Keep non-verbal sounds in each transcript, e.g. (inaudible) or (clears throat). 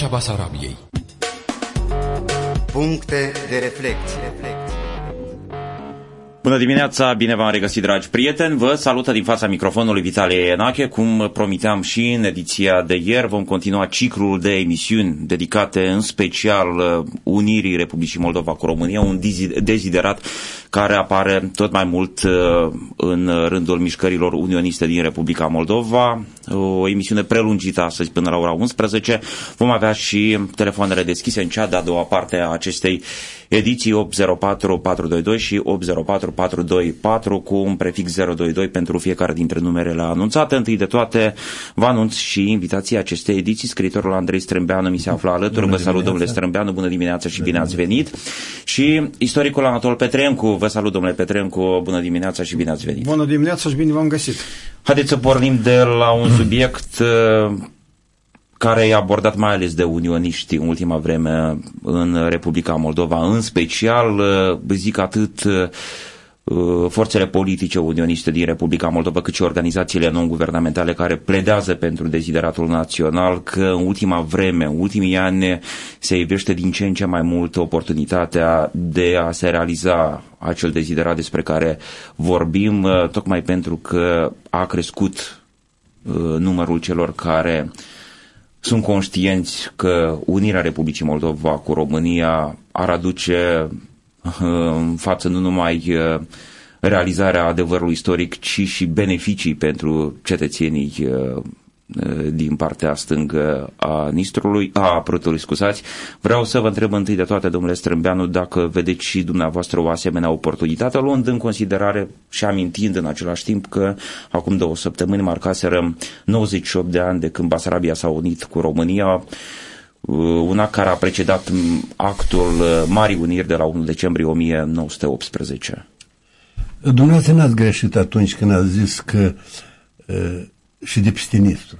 Vocea Basarabiei Puncte de reflecție Bună dimineața, bine v-am regăsit, dragi prieteni. Vă salută din fața microfonului Vitalie Enache. Cum promiteam și în ediția de ieri, vom continua ciclul de emisiuni dedicate în special uh, Unirii Republicii Moldova cu România, un deziderat care apare tot mai mult uh, în rândul mișcărilor unioniste din Republica Moldova. O emisiune prelungită astăzi până la ora 11. Vom avea și telefoanele deschise în cea de-a doua parte a acestei ediții 804 422 și 804 424 cu un prefix 022 pentru fiecare dintre numerele anunțate. Întâi de toate vă anunț și invitația acestei ediții. Scriitorul Andrei Strâmbeanu mi se află alături. Bună vă salut, domnule Strâmbeanu, bună dimineața și bine ați venit. Și istoricul Anatol Petrencu, vă salut, domnule Petrencu, bună dimineața și bine ați venit. Bună dimineața și bine v-am găsit. Haideți să pornim de la un subiect uh, care e abordat mai ales de unioniști în ultima vreme în Republica Moldova, în special, uh, zic atât uh, forțele politice unioniste din Republica Moldova, cât și organizațiile non-guvernamentale care pledează pentru dezideratul național, că în ultima vreme, în ultimii ani, se ivește din ce în ce mai mult oportunitatea de a se realiza acel deziderat despre care vorbim, uh, tocmai pentru că a crescut numărul celor care sunt conștienți că unirea Republicii Moldova cu România ar aduce uh, în față nu numai uh, realizarea adevărului istoric, ci și beneficii pentru cetățenii uh, Eh, din partea stângă a Nistrului, a Prutului, scuzați. Vreau să vă întreb întâi de toate, domnule Strâmbeanu, dacă vedeți și dumneavoastră o asemenea oportunitate, luând în considerare și amintind în același timp că acum două săptămâni marcaseră 98 de ani de când Basarabia s-a unit cu România, eh, un act care a precedat actul eh, Marii Uniri de la 1 decembrie 1918. Dumneavoastră n-ați greșit atunci când ați zis că și de peste Nistru.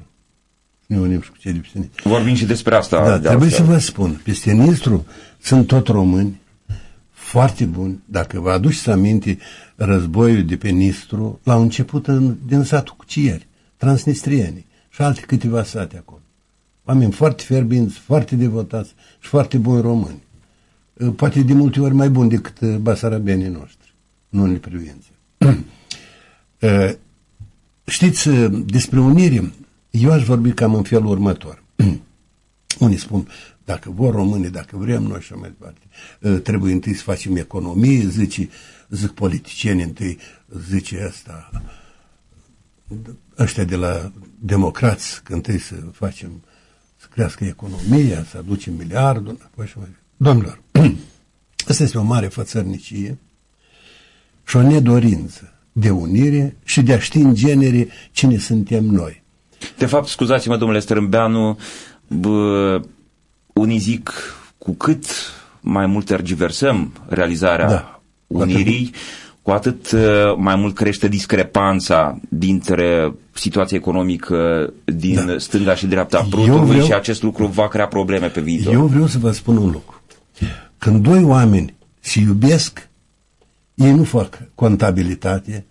Ne unim și cu cei de peste Nistru. Vorbim și despre asta. Da, de trebuie altfel. să vă spun. Peste Nistru sunt tot români foarte buni. Dacă vă aduceți aminte, războiul de pe Nistru l-au început în, din satul Cucieri, transnistrieni și alte câteva sate acolo. Oameni foarte ferbinți, foarte devotați și foarte buni români. Poate de multe ori mai buni decât basarabenii noștri, nu în privințe. (clears throat) Știți, despre unire, eu aș vorbi cam în felul următor. (clears throat) Unii spun, dacă vor români, dacă vrem noi și mai departe, trebuie întâi să facem economie, zice, zic politicieni întâi, zice asta, ăștia de la democrați, că întâi să facem, să crească economia, să aducem miliardul, apoi și mai Domnilor, (clears throat) asta este o mare fățărnicie și o nedorință de unire și de a ști în genere cine suntem noi. De fapt, scuzați-mă, domnule Strâmbeanu, bă, unii zic cu cât mai mult tergiversăm realizarea da, unirii, cu atât mai mult crește discrepanța dintre situația economică din da. stânga și dreapta Prutului vreau, și acest lucru va crea probleme pe viitor. Eu vreau să vă spun un lucru. Când doi oameni se iubesc, ei nu fac contabilitate,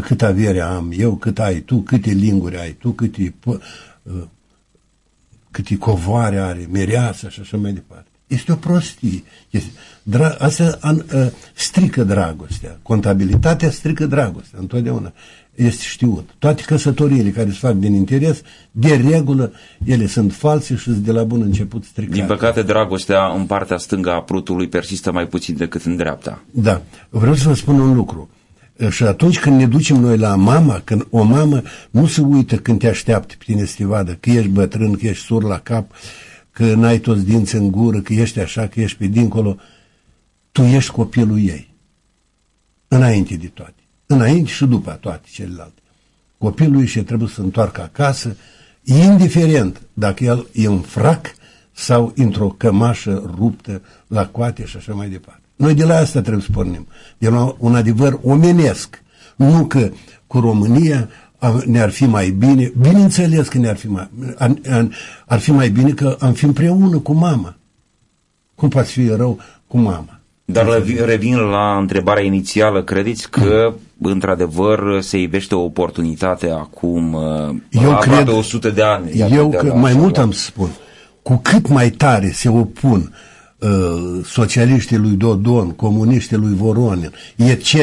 cât avere am eu, cât ai tu, câte linguri ai tu, câte, uh, câte covoare are mereasa și așa mai departe. Este o prostie. Este, dra, asta an, uh, strică dragostea. Contabilitatea strică dragostea, întotdeauna. Este știut. Toate căsătoriile care se fac din interes, de regulă, ele sunt false și sunt de la bun început stricate. Din păcate, dragostea în partea stângă a prutului persistă mai puțin decât în dreapta. Da. Vreau să vă spun un lucru. Și atunci când ne ducem noi la mama, când o mamă nu se uită când te așteaptă pe tine să te vadă, că ești bătrân, că ești sur la cap, că n-ai toți dinți în gură, că ești așa, că ești pe dincolo, tu ești copilul ei. Înainte de toate. Înainte și după toate celelalte. Copilul ei și trebuie să întoarcă acasă, indiferent dacă el e un frac sau într-o cămașă ruptă la coate și așa mai departe. Noi de la asta trebuie să pornim. De la un adevăr omenesc. Nu că cu România ne-ar fi mai bine, bineînțeles că ne-ar fi mai, ar, ar fi mai bine că am fi împreună cu mama. Cum poate fi rău cu mama? Dar revin la întrebarea inițială. Credeți că, într-adevăr, se ivește o oportunitate acum, eu cred, 100 de ani? Eu, că, mai mult am să spun, cu cât mai tare se opun uh, socialiștii lui Dodon, comuniștii lui Voronin, etc.,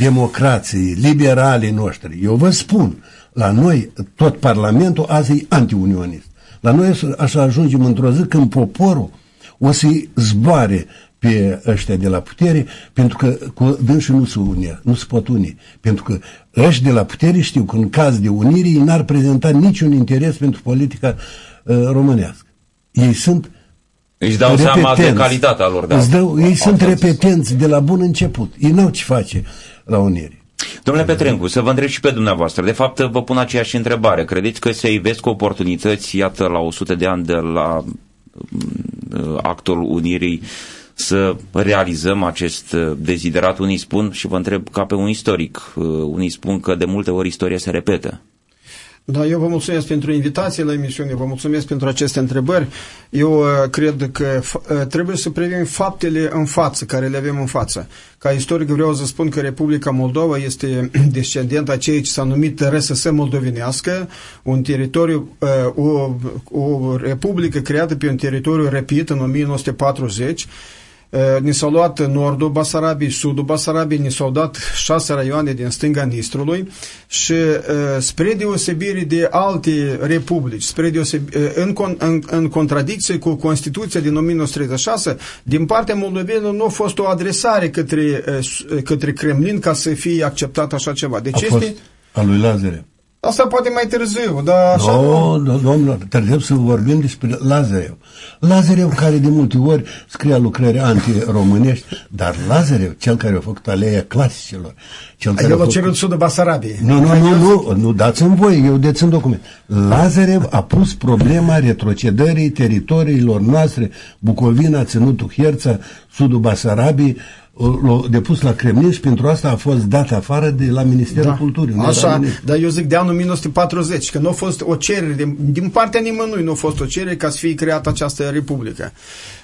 democrații, liberalii noștri. Eu vă spun, la noi tot Parlamentul azi e antiunionist. La noi așa ajungem într-o zi când poporul o să-i zboare pe ăștia de la putere, pentru că cu dânsii nu se une, nu se pot uni. Pentru că ăștia de la putere știu că în caz de unire ei n-ar prezenta niciun interes pentru politica uh, românească. Ei sunt își dau repetenți. seama de calitatea lor. Da. dau, ei sunt repetenți de la bun început. Ei n-au ce face la unire. Domnule Petrencu, să vă întreb și pe dumneavoastră. De fapt, vă pun aceeași întrebare. Credeți că se ivesc oportunități, iată, la 100 de ani de la mm, actul unirii, să realizăm acest deziderat? Unii spun, și vă întreb ca pe un istoric, unii spun că de multe ori istoria se repetă. Da, eu vă mulțumesc pentru invitație la emisiune, vă mulțumesc pentru aceste întrebări. Eu uh, cred că uh, trebuie să privim faptele în față, care le avem în față. Ca istoric vreau să spun că Republica Moldova este (clears throat) descendent a ceea ce s-a numit RSS moldovenească, un teritoriu, uh, o, o republică creată pe un teritoriu răpit în 1940, Eh, ni s-au luat nordul Basarabiei, sudul Basarabiei, ni s-au dat șase raioane din stânga Nistrului și eh, spre deosebire de alte republici, spre deosebire, eh, în, în, în contradicție cu Constituția din 1936, din partea moldovenilor nu a fost o adresare către, către Kremlin ca să fie acceptat așa ceva. Deci a este... Fost a lui Lazarev. Asta poate mai târziu, dar așa... No, no, domnilor, trebuie să vorbim despre Lazarev. Lazarev care de multe ori scria lucrări anti-românești, dar Lazarev, cel care a făcut aleia clasicilor, cel care El a făcut... cerut sudul Basarabiei. Nu, nu, nu, nu, nu dați-mi voi, eu dețin document. Lazarev a pus problema retrocedării teritoriilor noastre, Bucovina, Ținutul Herța, sudul Basarabiei, l-a depus la Kremlin și pentru asta a fost dat afară de la Ministerul da. Culturii. Așa, dar eu zic de anul 1940, că nu a fost o cerere, din, din partea nimănui nu a fost o cerere ca să fie creată această republică.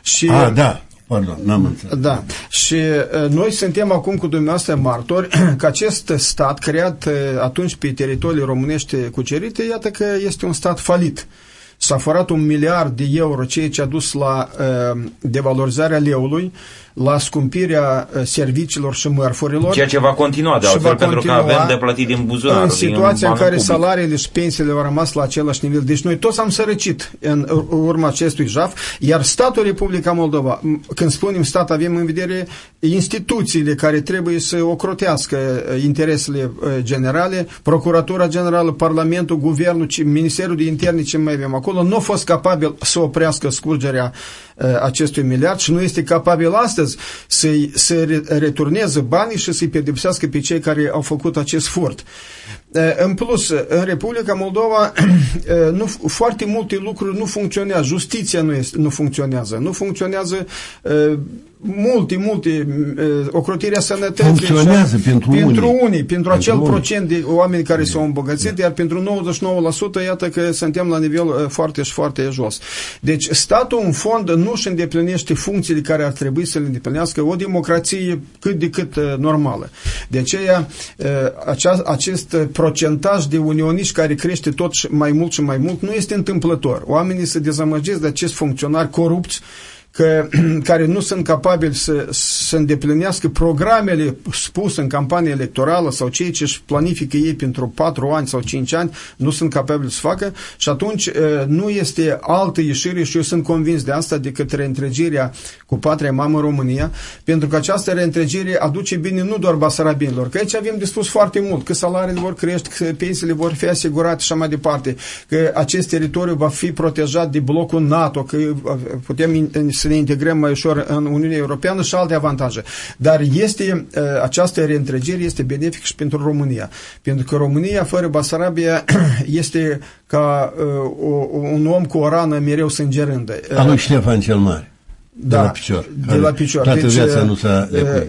Și, a, da, Pardon, n-am înțeles. Da. Și uh, noi suntem acum cu dumneavoastră martori (clears throat) că acest stat creat uh, atunci pe teritoriile românești cucerite, iată că este un stat falit. S-a furat un miliard de euro, ceea ce a dus la uh, devalorizarea leului, la scumpirea uh, serviciilor și mărfurilor. Ceea ce va continua, de altfel, pentru că avem de plătit din buzunar. În situația în care public. salariile și pensiile au rămas la același nivel. Deci noi toți am sărăcit în urma acestui jaf, iar statul Republica Moldova, când spunem stat, avem în vedere instituțiile care trebuie să ocrotească uh, interesele uh, generale, Procuratura Generală, Parlamentul, Guvernul, Ministerul de Interne, ce mai avem acolo, nu a fost capabil să oprească scurgerea acestui miliard și nu este capabil astăzi astăzi să, să returneze banii și să-i pedepsească pe cei care au făcut acest furt. În plus, în Republica Moldova (clears throat) nu, foarte multe lucruri nu funcționează. Justiția nu, este, nu funcționează. Nu funcționează multe, multe, ocrotirea sănătății. Funcționează pentru, pentru unii. unii. Pentru acel unii. procent de oameni care s-au îmbogățit, da. iar pentru 99% iată că suntem la nivel foarte și foarte jos. Deci statul în fond nu își îndeplinește funcțiile care ar trebui să le îndeplinească o democrație cât de cât normală. De aceea acest procentaj de unioniști care crește tot mai mult și mai mult nu este întâmplător. Oamenii se dezamăgesc de acest funcționari corupți că, (clears throat) care nu sunt capabili să, să îndeplinească programele spuse în campanie electorală sau cei ce își planifică ei pentru 4 ani sau 5 ani, nu sunt capabili să facă. Și atunci nu este altă ieșire și eu sunt convins de asta decât reîntregirea cu patria mamă România, pentru că această reîntregire aduce bine nu doar basarabinilor, că aici avem de spus foarte mult, că salariile vor crește, că pensiile vor fi asigurate și așa mai departe, că acest teritoriu va fi protejat de blocul NATO, că putem să să ne integrăm mai ușor în Uniunea Europeană și alte avantaje. Dar este, uh, această reîntregire este benefic și pentru România. Pentru că România fără Basarabia (clears throat) este ca uh, o, un om cu o rană mereu sângerândă. A lui Ștefan cel Mare. Da, de la picior. De la picior. Toată deci, viața nu s-a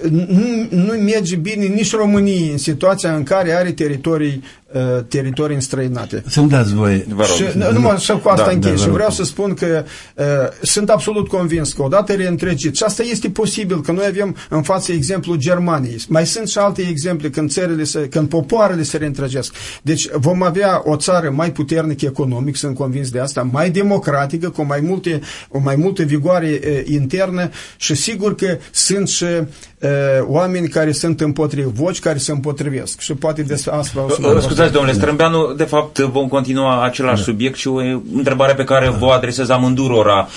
nu, nu merge bine nici România în situația în care are teritorii uh, teritorii înstrăinate. Să-mi dați voie. Vă rog. Și, nu, numai și cu asta Da, închei da, și vă vreau rog. să spun că uh, sunt absolut convins că odată reîntregit, și asta este posibil, că noi avem în față exemplu Germaniei, mai sunt și alte exemple când țările, se, când popoarele se reîntregesc. Deci vom avea o țară mai puternică economic, sunt convins de asta, mai democratică, cu mai multe, o mai multă vigoare uh, internă și sigur că sunt și uh, oameni care sunt împotrivi, voci care se împotrivesc. Și poate despre asta vreau să Uh, Scuzați, domnule Strâmbeanu, de fapt vom continua același subiect și o întrebare pe care vă adresez amândurora.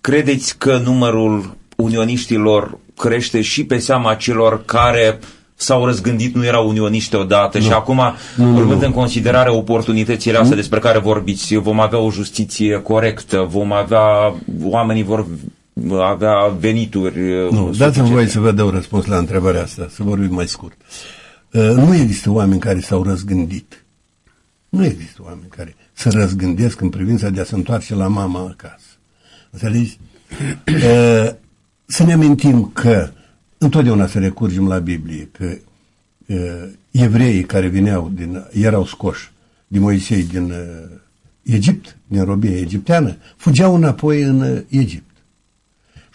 Credeți că numărul unioniștilor crește și pe seama celor care s-au răzgândit, nu erau unioniști odată și acum, urmând în considerare oportunitățile astea despre care vorbiți, vom avea o justiție corectă, vom avea, oamenii vor avea venituri uh, Nu, dați-mi suficiente. voie să vă dau răspuns la întrebarea asta, să vorbim mai scurt. Uh, Nu există oameni care s-au răzgândit. Nu există oameni care se răzgândesc în privința de a se întoarce la mama acasă. Înțelegi? Uh, Să ne amintim că întotdeauna să recurgem la Biblie, că uh, evreii care vineau din, erau scoși din Moisei din uh, Egipt, din robia egipteană, fugeau înapoi în uh, Egipt.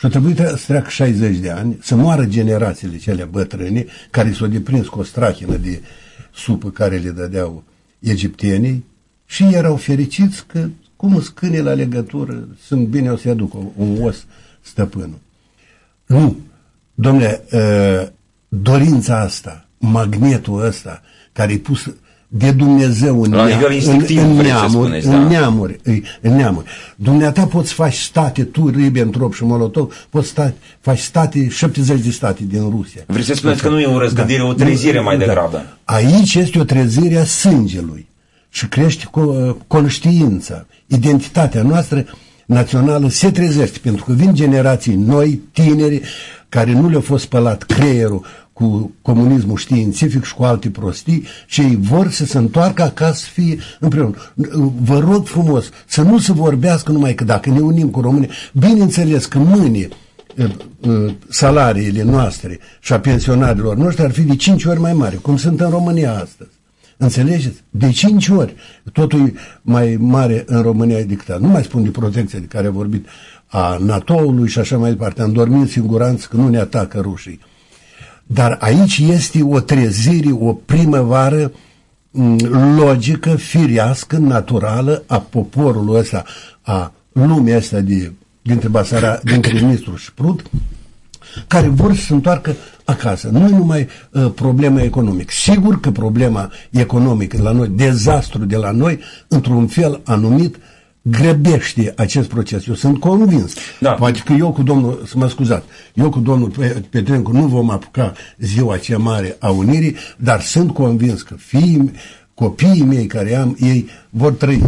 Și a trebuit să treacă 60 de ani, să moară generațiile cele bătrâne, care s-au deprins cu o strachină de supă care le dădeau egiptenii și erau fericiți că, cum sunt câine la legătură, sunt bine o să aduc un os stăpânul. Nu. Domnule, uh, dorința asta, magnetul ăsta, care e pus de Dumnezeu în, La nea- nivel instinctiv, în, în vreți să neamuri, spuneți, în da. neamuri, îi- în neamuri. Dumneata poți face state, tu, Ribbentrop și Molotov, poți sta, faci state, 70 de state din Rusia. Vreți să spuneți că nu e o răzgândire, o trezire mai degrabă. Aici este o trezire a sângelui și crește co- conștiința, identitatea noastră națională se trezește, pentru că vin generații noi, tineri, care nu le-a fost spălat creierul cu comunismul științific și cu alte prostii și ei vor să se întoarcă acasă să fie împreună. Vă rog frumos să nu se vorbească numai că dacă ne unim cu românii, bineînțeles că mâine uh, uh, salariile noastre și a pensionarilor noștri ar fi de 5 ori mai mari, cum sunt în România astăzi. Înțelegeți? De 5 ori. Totul e mai mare în România dictat. Nu mai spun de protecție de care a vorbit a NATO-ului și așa mai departe. Am dormit în siguranță că nu ne atacă rușii. Dar aici este o trezire, o primăvară m, logică, firească, naturală a poporului ăsta, a lumii asta de, dintre Basara, dintre Nistru și Șprut, care vor să se întoarcă acasă. Nu e numai uh, problema economică. Sigur că problema economică la noi, dezastru de la noi, într-un fel anumit, grăbește acest proces. Eu sunt convins. Da. Poate că eu cu domnul, să mă scuzați, eu cu domnul Pe- Petrencu nu vom apuca ziua cea mare a unirii, dar sunt convins că fiii, copiii mei care am, ei vor trăi.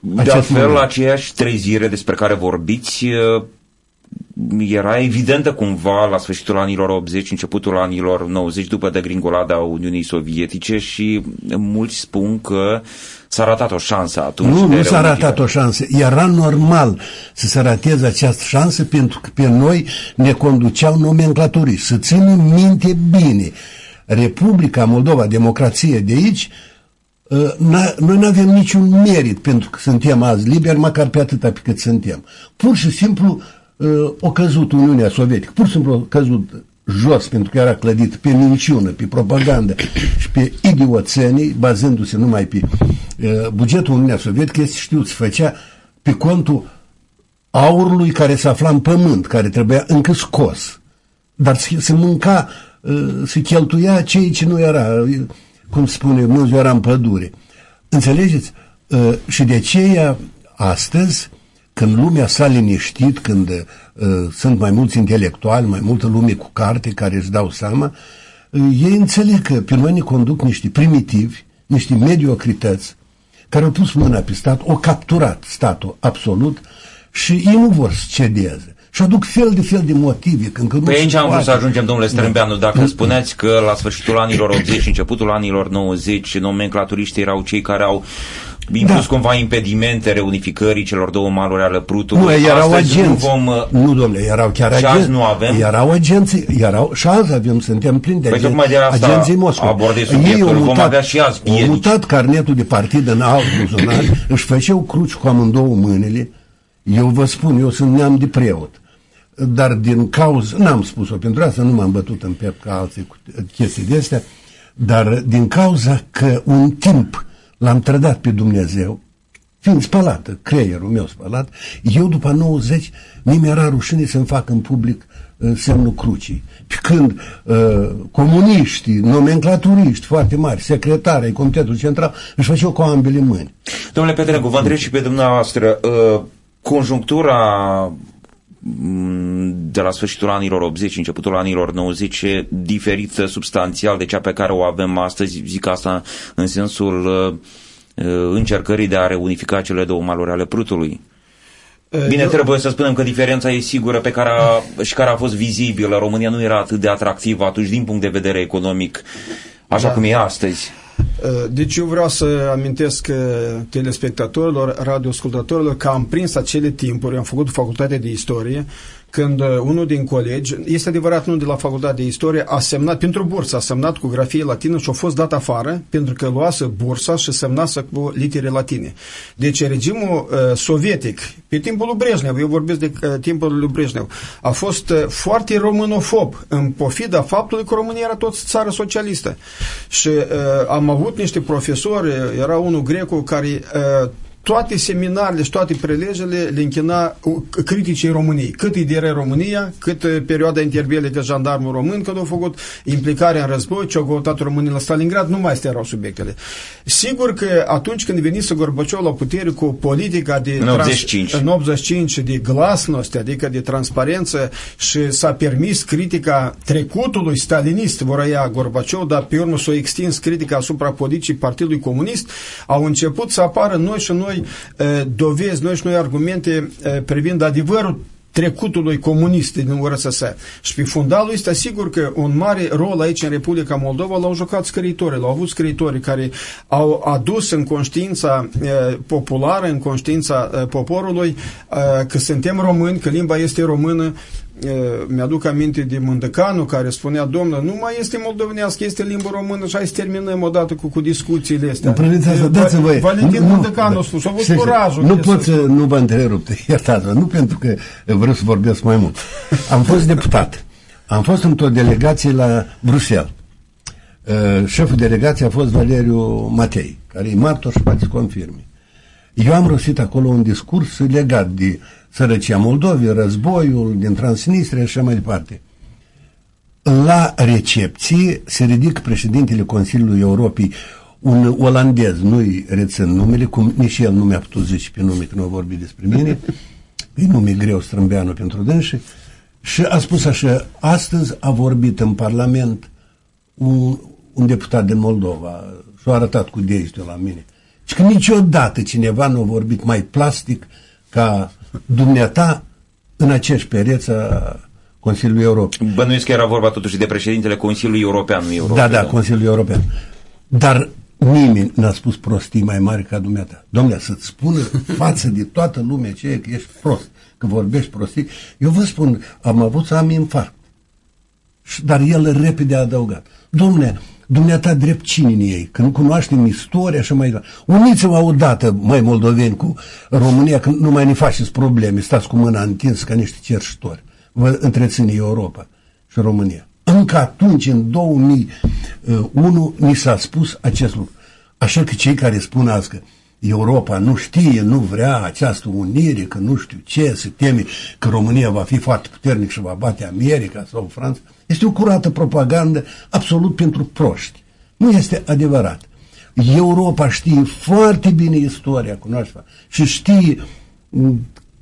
De Acest altfel, moment. aceeași trezire despre care vorbiți uh, era evidentă cumva la sfârșitul anilor 80, începutul anilor 90, după degringolada Uniunii Sovietice și mulți spun că s-a ratat o șansă atunci. Nu, de nu s-a reunificare. ratat o șansă. Era normal să se rateze această șansă pentru că pe noi ne conduceau nomenclaturii. Să ținem minte bine. Republica Moldova, democrație de aici, uh, n-a- noi nu avem niciun merit pentru că suntem azi liberi, măcar pe atâta pe cât suntem. Pur și simplu uh, o căzut Uniunea Sovietică, pur și simplu o căzut jos pentru că era clădit pe minciună, pe propagandă (clears throat) și pe idioțenii, bazându-se numai pe uh, bugetul Uniunea Sovietică, este știut, se făcea pe contul aurului care se afla în pământ, care trebuia încă scos. Dar se, se mânca, uh, se cheltuia ceea ce nu era, uh, cum spune, nu era în pădure. Înțelegeți? Uh, Și de aceea, astăzi, când lumea s-a liniștit, când uh, sunt mai mulți intelectuali, mai multă lume cu carte care își dau seama, uh, ei înțeleg că pe noi ne conduc niște primitivi, niște mediocrități, care au pus mâna pe stat, au capturat statul absolut și ei nu vor să cedeze. Și aduc fel de fel de motive. Când că nu Pe se aici am vrut poate. să ajungem, domnule Strâmbeanu, dacă spuneați că la sfârșitul anilor 80 și începutul anilor 90 nomenclaturiștii erau cei care au impus cumva impedimente reunificării celor două maluri ale Prutului. Nu, erau Astăzi agenți. Nu, vom, uh, nu, domnule, erau chiar Și agenți. azi nu avem? Erau agenții, erau, și azi avem, suntem plini de Păi agenți, tocmai de asta agenții Moscova. abordez Ei subiectul, au vom mutat, avea și azi au piedici. mutat carnetul de partid în alt buzunar, (coughs) își făceau cruci cu amândouă mâinile. Eu vă spun, eu sunt neam de preot. Dar din cauză, n-am spus-o pentru asta, nu m-am bătut în piept ca alții cu chestii de astea, dar din cauza că un timp l-am trădat pe Dumnezeu, fiind spălată, creierul meu spălat, eu după 90 mi mi-era rușine să-mi fac în public uh, semnul crucii. Pe când uh, comuniștii, nomenclaturiști foarte mari, secretari ai Comitetului Central, își făceau cu ambele mâini. Domnule Petrencu, vă întreb și pe dumneavoastră, uh, conjunctura mm, de la sfârșitul anilor 80, începutul anilor 90, e diferită substanțial de cea pe care o avem astăzi, zic asta în sensul uh, uh, încercării de a reunifica cele două maluri ale Prutului. Bine, Eu- trebuie să spunem că diferența e sigură pe care a, și care a fost vizibilă. România nu era atât de atractivă atunci din punct de vedere economic, așa Da. cum e astăzi. Deci eu vreau să amintesc uh, telespectatorilor, radioascultătorilor că am prins acele timpuri, am făcut facultate de istorie, când uh, unul din colegi, este adevărat nu de la facultatea de istorie, a semnat pentru bursă, a semnat cu grafie latină și a fost dat afară pentru că luase bursa și semnase cu litere latine. Deci regimul uh, sovietic, pe timpul lui Brejnev, eu vorbesc de uh, timpul lui Brejnev, a fost uh, foarte românofob în pofida faptului că România era tot țară socialistă. Și uh, am avut niște profesori, uh, era unul grecu care uh, toate seminarele și toate prelegele le închina uh, criticii României. Cât idere România, cât uh, perioada interbelică jandarmul român, când au făcut implicarea în război, ce au căutat românii la Stalingrad, nu mai astea erau subiectele. Sigur că atunci când venise Gorbaciov la putere cu politica de... În 85. în 85 de glasnost, adică de transparență și s-a permis critica trecutului stalinist, voia Gorbaciov, dar pe urmă s-a extins critica asupra politicii Partidului Comunist, au început să apară noi și noi eh, dovezi, noi și noi argumente eh, privind adevărul trecutului comunist din URSS. Și pe fundalul ăsta, sigur că un mare rol aici în Republica Moldova l-au jucat scriitorii, l-au avut scriitorii care au adus în conștiința e, populară, în conștiința e, poporului e, că suntem români, că limba este română. E, mi-aduc aminte de Mândăcanu care spunea, domnă, nu mai este moldovenească, este limba română și hai să terminăm odată cu, cu discuțiile astea. Privința asta, E, dați voi. Valentin Mândăcanu a spus, a avut știți, curajul. Nu de pot să- să nu vă întrerup, iertați-mă, nu pentru că vreau să vorbesc mai mult. Am fost deputat. Am fost într-o delegație la Bruxelles. Uh, Șeful delegației a fost Valeriu Matei, care e martor și poate să confirme. Eu am rostit acolo un discurs legat de sărăcia Moldovei, războiul din Transnistria și așa mai departe. La recepție se ridică președintele Consiliului Europei, un olandez, nu-i rețin numele, cum nici el nu mi-a putut zice pe nume, că nu a vorbit despre mine, (laughs) e nume greu strâmbeanu pentru dânsi, și a spus așa, astăzi a vorbit în Parlament un, un deputat din Moldova și a arătat cu degetul la mine. Și că niciodată cineva nu a vorbit mai plastic ca dumneata în aceeași pereță a Consiliului Europei. Bănuiesc că era vorba totuși de președintele Consiliului European, nu Europei. Da, da, Consiliul European. Dar nimeni n-a spus prostii mai mari ca dumneata. Domnule, să-ți spună față de toată lumea ce e că ești prost, că vorbești prostii. Eu vă spun, am avut să am infarct. Și- Dar el repede a adăugat. Domnule, dumneata drept cine în ei, că nu cunoaștem istoria și mai departe. Uniți-vă odată, mai moldoveni, cu România, că nu mai ne faceți probleme, stați cu mâna întins ca niște cerșitori. Vă întreține Europa și România. Încă atunci, în 2001, ni s-a spus acest lucru. Așa că cei care spun azi că Europa nu știe, nu vrea această unire, că nu știu ce, se teme că România va fi foarte puternic și va bate America sau Franța, este o curată propagandă absolut pentru proști. Nu este adevărat. Europa știe foarte bine istoria, cunoaște și știe m,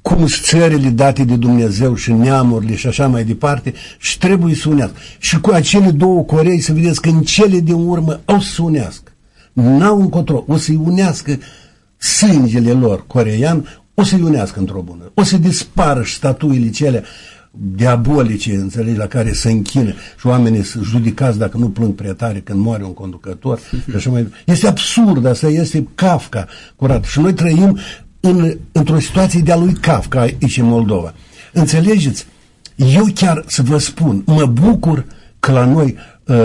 cum sunt țările date de Dumnezeu și neamurile și așa mai departe și trebuie să unească. Și cu acele două Corei să vedeți că în cele din urmă au să se unească. N-au încotro. O să-i unească sângele lor coreian, o să-i unească într-o bună. O să dispară și statuile cele diabolice, înțelegi, la care se închină și oamenii sunt judicați dacă nu plâng prea tare când moare un conducător și așa mai Este absurd, asta este Kafka, curat. Și noi trăim în, într-o situație de-a lui Kafka aici în Moldova. Înțelegeți? Eu chiar să vă spun, mă bucur că la noi uh,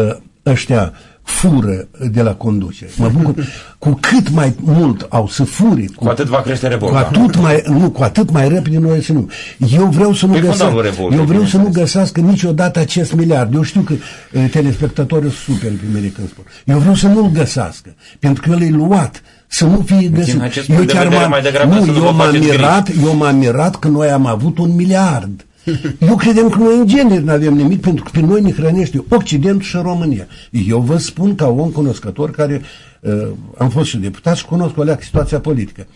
ăștia fură de la conducere. Mă bucur. Cu cât mai mult au să fure, cu, cu atât va crește revolta. Cu atât mai, nu, cu atât mai repede noi să nu. Eu vreau să nu pe găsească, eu vreau să nu găsească niciodată acest miliard. Eu știu că uh, telespectatorii sunt super pe mine când spun. Eu vreau să nu-l găsească, pentru că el e luat să nu fie găsit. Eu chiar m-am, nu, eu m-am mirat, eu m-am mirat că noi am avut un miliard. Eu credem că noi în genere nu avem nimic pentru că pe noi ne hrănește Occidentul și România. Eu vă spun ca om cunoscător care uh, am fost și deputat și cunosc o leacă situația politică.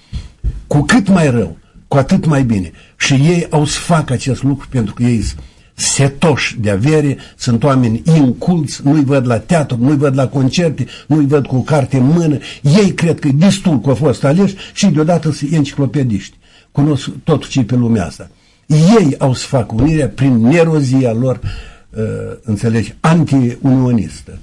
Cu cât mai rău, cu atât mai bine. Și ei au să facă acest lucru pentru că ei sunt setoși de avere, sunt oameni inculți, nu-i văd la teatru, nu-i văd la concerte, nu-i văd cu o carte în mână. Ei cred că destul că au fost aleși și deodată sunt enciclopediști. Cunosc tot ce pe lumea asta. Ei au să facă unirea prin nerozia lor, uh, înțelegi, anti-unionistă.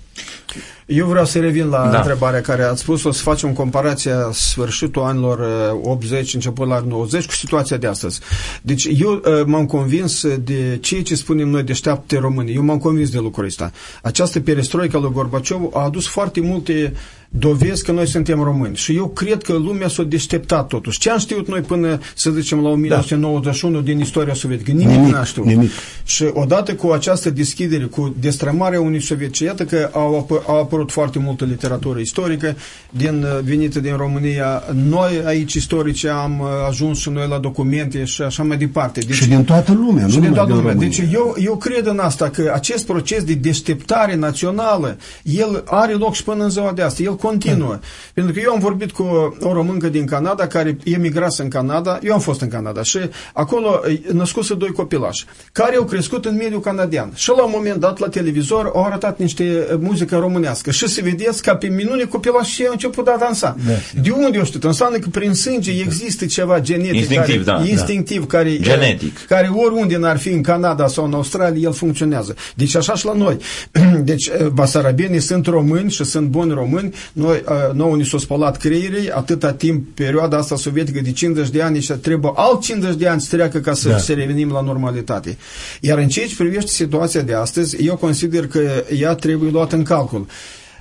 Eu vreau să revin la da. întrebarea care ați spus, o să facem comparația sfârșitul anilor 80, uh, început la 90 cu situația de astăzi. Deci eu uh, m-am convins de ceea ce spunem noi deșteapte români. Eu m-am convins de lucrul ăsta. Această perestroică lui Gorbaciov a adus foarte multe dovezi că noi suntem români. Și eu cred că lumea s-a deșteptat totuși. Ce am știut noi până, să zicem, la 1991 da. din istoria sovietică? Nimic, nimic n-am știut. Nimic. Și odată cu această deschidere, cu destrămarea unui sovietice, iată că au, ap- au apărut foarte multă literatură istorică din, uh, venită din România. Noi aici istorici am uh, ajuns și noi la documente și așa mai departe. Deci, și din toată lumea, și nu din toată lumea. Deci eu, eu cred în asta că acest proces de deșteptare națională, el are loc și până în ziua de astăzi. El continuă. Da. Pentru că eu am vorbit cu o româncă din Canada care emigrase în Canada, eu am fost în Canada și acolo născuse doi copilași, care au crescut în mediul canadian. Și la un moment dat la televizor au arătat niște muzică românească și se vedeți ca pe minune copilașii au început a dansa. Da. De unde eu știu? Înseamnă că prin sânge există ceva genetic. Instinctiv, care, da. Instinctiv, da. care, Genetic. care oriunde n-ar fi în Canada sau în Australia, el funcționează. Deci așa și la noi. (clears throat) Deci basarabienii sunt români și sunt buni români, noi, nouă ni s-a spălat creierii, atâta timp, perioada asta sovietică de 50 de ani și trebuie alt 50 de ani să treacă ca să, da. să revenim la normalitate. Iar în ceea ce privește situația de astăzi, eu consider că ea trebuie luată în calcul.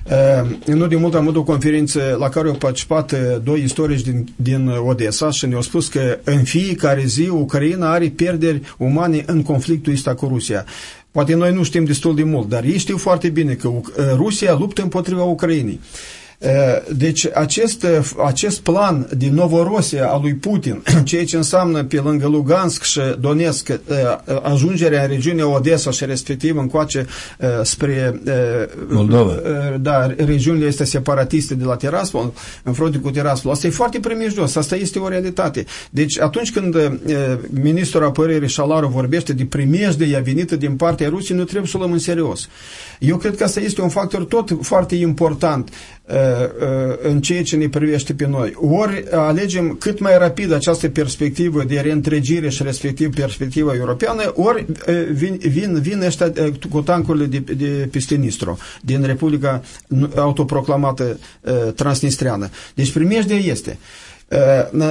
Uh, nu de mult am avut o conferință la care au participat doi istorici din, din Odessa și ne-au spus că în fiecare zi Ucraina are pierderi umane în conflictul ăsta cu Rusia. Poate noi nu știm destul de mult, dar ei știu foarte bine că Rusia luptă împotriva Ucrainei. Deci acest, acest plan din Novorosia a lui Putin, (clears throat) ceea ce înseamnă pe lângă Lugansk și Donetsk ajungerea în regiunea Odessa și respectiv încoace spre Moldova. Da, regiunile este separatiste de la Tiraspol, în frunte cu Tiraspol. Asta e foarte primejdios, asta este o realitate. Deci atunci când ministrul apărării Șalaru vorbește de primejdia venită din partea Rusiei, nu trebuie să o luăm în serios. Eu cred că asta este un factor tot foarte important uh, uh, în ceea ce ne privește pe noi. Ori alegem cât mai rapid această perspectivă de reîntregire și respectiv perspectiva europeană, ori uh, vin, vin, vin ăștia cu tancurile de, de peste Nistro, din Republica autoproclamată transnistreană. Deci primejdia este.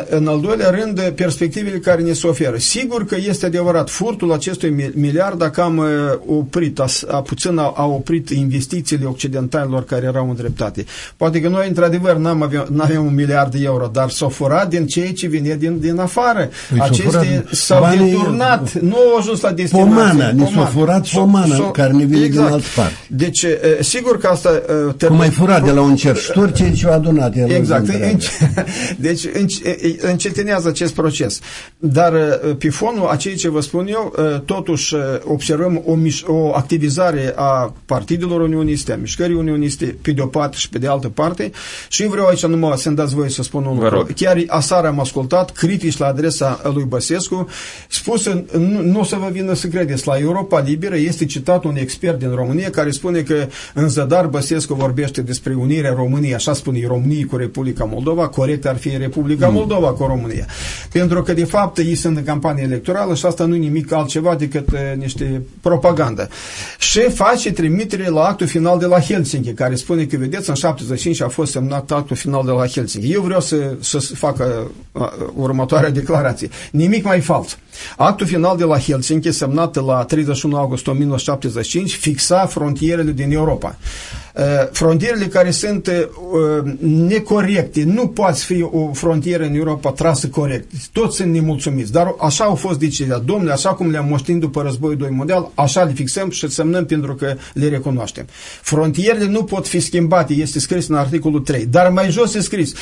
În al doilea rând, perspectivele care ne se oferă. Sigur că este adevărat, furtul acestui miliard a cam oprit, a, a puțin a, a oprit investițiile occidentalilor care erau îndreptate. Poate că noi, într-adevăr, n-am avea, avem un miliard de euro, dar s-au furat din ceea ce vine din, din afară. Păi Aceste s-au deturnat, nu au ajuns la destinație. Pomana, ne s-au furat pomana, so, care ne vine exact. din altă parte. Deci, sigur că asta... Cum ai furat de la un cerștor, ce ce-o adunat. Exact. Deci, încetinează acest proces. Dar uh, pe fonul a ceea ce vă spun eu, uh, totuși uh, observăm o, o activizare a partidelor unioniste, a mișcării unioniste, pe de o parte și pe de altă parte și vreau aici numai să-mi dați voie să spun un lucru. Chiar aseară am ascultat critici la adresa lui Băsescu, spus, nu, nu o să vă vină să credeți, la Europa Liberă este citat un expert din România care spune că în zadar Băsescu vorbește despre unirea României, așa spune României cu Republica Moldova, corect ar fi Republica Republica Moldova cu România. Pentru că, de fapt, ei sunt în campanie electorală și asta nu e nimic altceva decât uh, niște propagandă. Și face trimitere la actul final de la Helsinki, care spune că, vedeți, în 75 a fost semnat actul final de la Helsinki. Eu vreau să, să facă uh, următoarea declarație. Nimic mai fals. Actul final de la Helsinki, semnat la 31 august 1975, fixa frontierele din Europa. Uh, frontierele care sunt uh, necorecte, nu poate fi o frontieră în Europa trasă corect. Toți sunt nemulțumiți, dar așa au fost decizia. Domnule, așa cum le-am moștenit după războiul 2 mondial, așa le fixăm și semnăm pentru că le recunoaștem. Frontierele nu pot fi schimbate, este scris în articolul 3, dar mai jos e scris,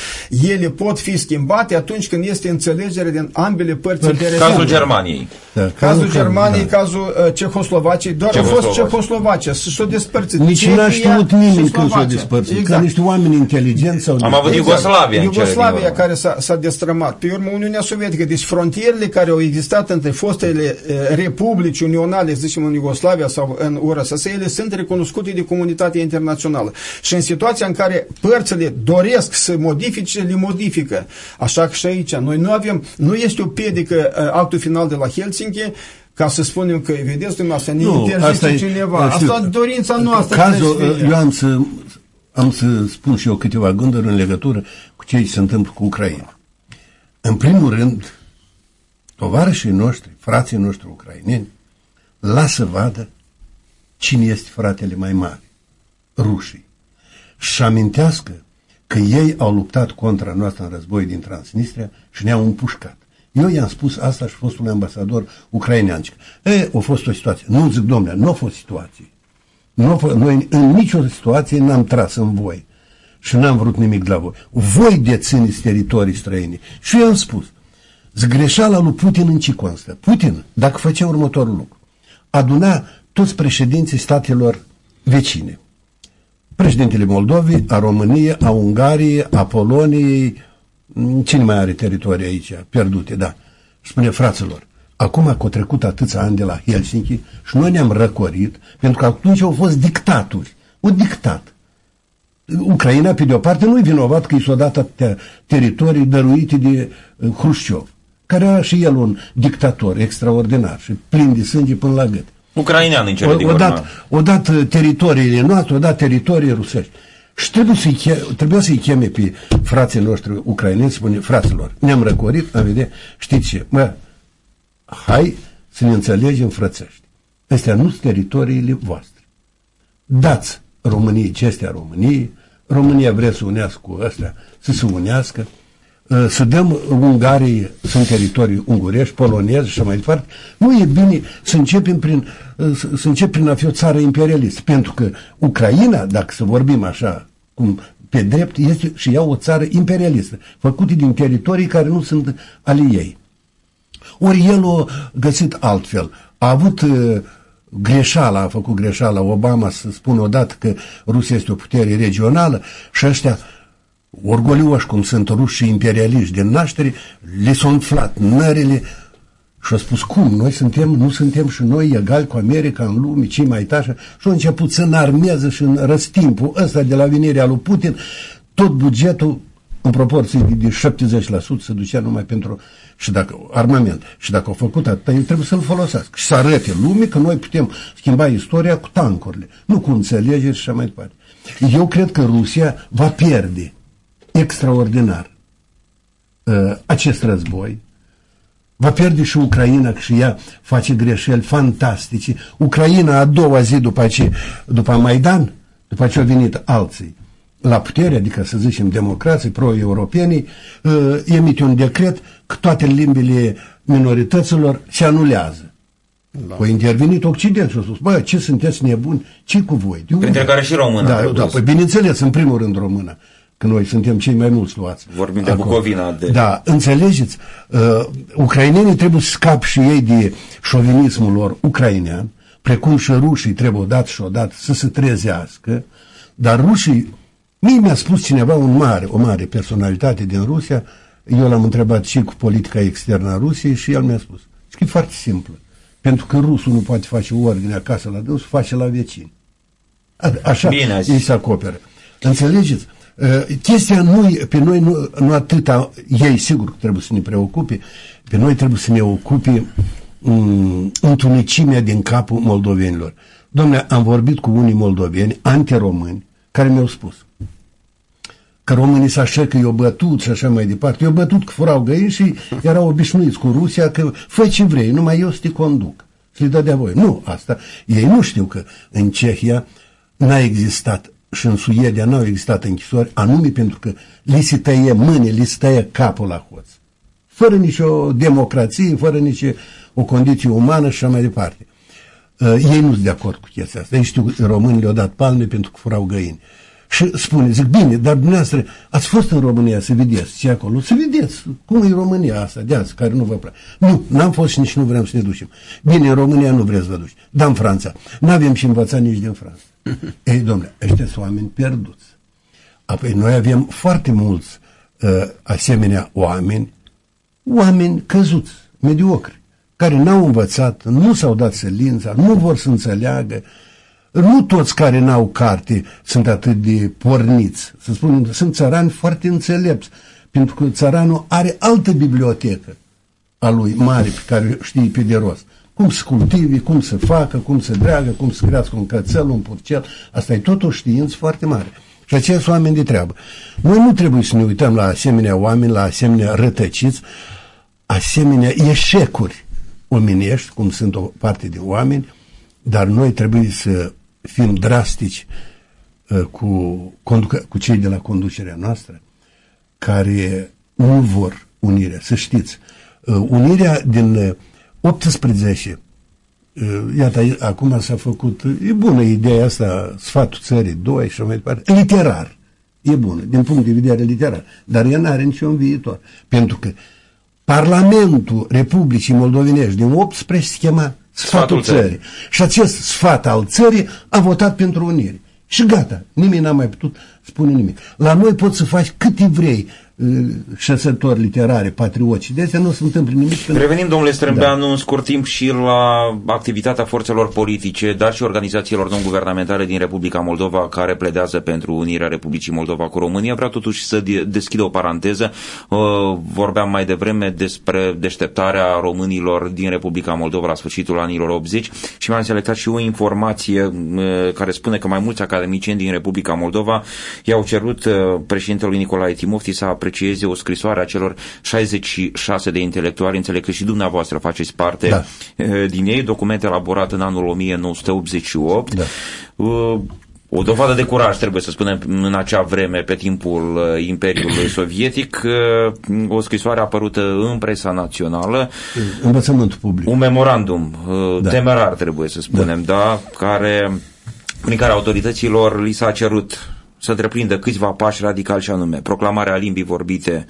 ele pot fi schimbate atunci când este înțelegere din ambele părți interesate. Cazul Germaniei. Da, cazul Germaniei, da. cazul uh, Cehoslovaciei, doar a fost Cehoslovacia, s-o despărțit. Nici n-a știut nimeni când s-o despărțit, exact. ca niște oameni inteligenți Am avut Iugoslavia exact. Iugoslavia care s-a destrămat. Pe urmă Uniunea Sovietică, deci frontierele care au existat între fostele uh, republici unionale, să zicem în Iugoslavia sau în URSS, ele sunt recunoscute de comunitatea internațională. Și în situația în care părțile doresc să modifice, le modifică. Așa că și aici, noi nu avem, nu este o piedică uh, actul final de la Helsinki, ca să spunem că, vedeți dumneavoastră, ne nu, interzice cineva. Asta, asta dorința noastră. Cazul, eu am să, am să spun și eu câteva gânduri în legătură cu ce se întâmplă cu Ucraina. În primul rând, tovarășii noștri, frații noștri ucraineni, lasă vadă cine este fratele mai mare, rușii. Și amintească că ei au luptat contra noastră în război din Transnistria și ne-au împușcat. Eu i-am spus asta și fostul ambasador ucrainean. E, a fost o situație. Nu zic, domnule, nu a fost situație. Nu a fost, noi în nicio situație n-am tras în voi și n-am vrut nimic de la voi. Voi dețineți teritorii străine. Și eu am spus, zgreșala lui Putin în ce constă? Putin, dacă făcea următorul lucru, aduna toți președinții statelor vecine. Președintele Moldovei, a României, a Ungariei, a Poloniei, Cine mai are teritorii aici pierdute, da. Spune, fraților, acum că au trecut atâția ani de la Helsinki și noi ne-am răcorit, pentru că atunci au fost dictaturi. Un dictat. Ucraina, pe de-o parte, nu-i vinovat că i s-au dat atâtea teritorii dăruite de uh, Hrușciov, care era și el un dictator extraordinar și plin de sânge până la gât. Ucrainean în cele o, din odată, odată teritoriile noastre, odată teritorii rusești. Și trebuie să-i cheme, trebuia să-i cheme pe frații noștri ucraineni, spune, fraților, ne-am răcorit, am vedea, știți ce, mă, hai să ne înțelegem frățești. Astea nu sunt teritoriile voastre. Dați României ce este a României, România vrea să unească cu ăstea, să se unească, ă, să dăm Ungariei, sunt teritorii ungurești, polonezi și așa mai departe, nu e bine să începem prin, ă, să începem prin a fi o țară imperialistă, pentru că Ucraina, dacă să vorbim așa cum pe drept, este și ea o țară imperialistă, făcută din teritorii care nu sunt ale ei. Ori el a găsit altfel. A avut uh, greșeala, a făcut greșeala Obama să spună odată că Rusia este o putere regională și ăștia orgolioși cum sunt ruși imperialiști din naștere, le s-au umflat nările și a spus, cum, noi suntem, nu suntem și noi egali cu America în lume, cei mai tașă? Și au început să înarmeze și în răstimpul ăsta de la venirea lui Putin, tot bugetul în proporție de 70% se ducea numai pentru și dacă, armament. Și dacă au făcut atâta, el trebuie să-l folosească. Și să arate lumii că noi putem schimba istoria cu tancurile, nu cu înțelegeri și așa mai departe. Eu cred că Rusia va pierde extraordinar uh, acest război, Va pierde și Ucraina, că și ea face greșeli fantastice. Ucraina a doua zi după, ce, după Maidan, după ce au venit alții la putere, adică să zicem democrații, pro-europenii, uh, emite un decret că toate limbile minorităților se anulează. Da. Au intervenit Occidentul și a spus, bă, ce sunteți nebuni, ce cu voi? Printre care și română. Da, da, păi bineînțeles, în primul rând română că noi suntem cei mai mulți luați. Vorbim de acolo. Bucovina. De... Da, înțelegeți, uh, ucrainenii trebuie să scap și ei de șovinismul lor ucrainean, precum și rușii trebuie odată și odată să se trezească, dar rușii, mie mi-a spus cineva un mare, o mare personalitate din Rusia, eu l-am întrebat și cu politica externă a Rusiei și el mi-a spus, că e foarte simplu, pentru că rusul nu poate face ordine acasă la dânsul, face la vecini. Așa Bine ei se acoperă. Înțelegeți? Uh, chestia nu, pe noi nu, nu atâta, ei sigur trebuie să ne preocupe, pe noi trebuie să ne ocupe um, întunecimea din capul moldovenilor. Domnule, am vorbit cu unii moldoveni, antiromâni, care mi-au spus că românii să așa că i-au bătut și așa mai departe. I-au bătut că furau găini și erau obișnuiți cu Rusia că fă ce vrei, numai eu să te conduc. Și le dădea voi. Nu, asta. Ei nu știu că în Cehia n-a existat și în Suedia n-au existat închisori, anume pentru că li se tăie mâine, li se tăie capul la hoț. Fără nicio democrație, fără nici o condiție umană și așa mai departe. Uh, ei nu sunt de acord cu chestia asta. Ei știu, românii le-au dat palme pentru că furau găini. Și spune, zic, bine, dar dumneavoastră ați fost în România să vedeți ce acolo, să vedeți cum e România asta de azi, care nu vă place. Nu, n-am fost și nici nu vrem să ne ducem. Bine, în România nu vreți să vă duci, dar în Franța. N-avem și învățat nici din Franța. (laughs) Ei, domnule, ăștia sunt oameni pierduți. Apoi noi avem foarte mulți uh, asemenea oameni, oameni căzuți, mediocri, care n-au învățat, nu s-au dat sălința, nu vor să înțeleagă, nu toți care n-au carte sunt atât de porniți. Să spunem, sunt țărani foarte înțelepți, pentru că țăranul are altă bibliotecă a lui mare pe care știe pe de rost. Cum să cultive, cum să facă, cum să dreagă, cum să crească un cățel, un purcel. Asta e tot o știință foarte mare. Și aceia sunt oameni de treabă. Noi nu trebuie să ne uităm la asemenea oameni, la asemenea rătăciți, asemenea eșecuri omenești, cum sunt o parte de oameni, dar noi trebuie să fim drastici uh, cu, cu cei de la conducerea noastră, care nu vor unirea. Să știți, uh, unirea din 18 uh, Iată, acum s-a făcut, e bună ideea asta, sfatul țării, doi și mai departe, literar, e bună, din punct de vedere literar, dar ea nu are niciun viitor, pentru că Parlamentul Republicii Moldovenești din 18 se chema sfatul țării. țării. Și acest sfat al țării a votat pentru unire. Și gata, nimeni n-a mai putut spune nimic. La noi poți să faci cât vrei Uh, șăsători literare, patrioți. De astea nu se întâmplă nimic. Revenim, domnule Strâmbeanu, da. în scurt timp și la activitatea forțelor politice, dar și organizațiilor non-guvernamentale din Republica Moldova care pledează pentru unirea Republicii Moldova cu România. Vreau totuși să deschid o paranteză. Uh, vorbeam mai devreme despre deșteptarea românilor din Republica Moldova la sfârșitul anilor 80 și mi-am selectat și o informație uh, care spune că mai mulți academicieni din Republica Moldova i-au cerut președintelui Nicolae Timofti să aprecieze o scrisoare a celor 66 de intelectuali, înțeleg că și dumneavoastră faceți parte da. Eh, din ei, document elaborat în anul 1988. Da. Uh, o dovadă de curaj, trebuie să spunem, în acea vreme, pe timpul eh, Imperiului (coughs) Sovietic, eh, o scrisoare apărută în presa națională. Învățământul public. Un memorandum da. temerar, trebuie să spunem, da, da care, prin care autorităților li s-a cerut să întreprindă câțiva pași radicali și anume proclamarea limbii vorbite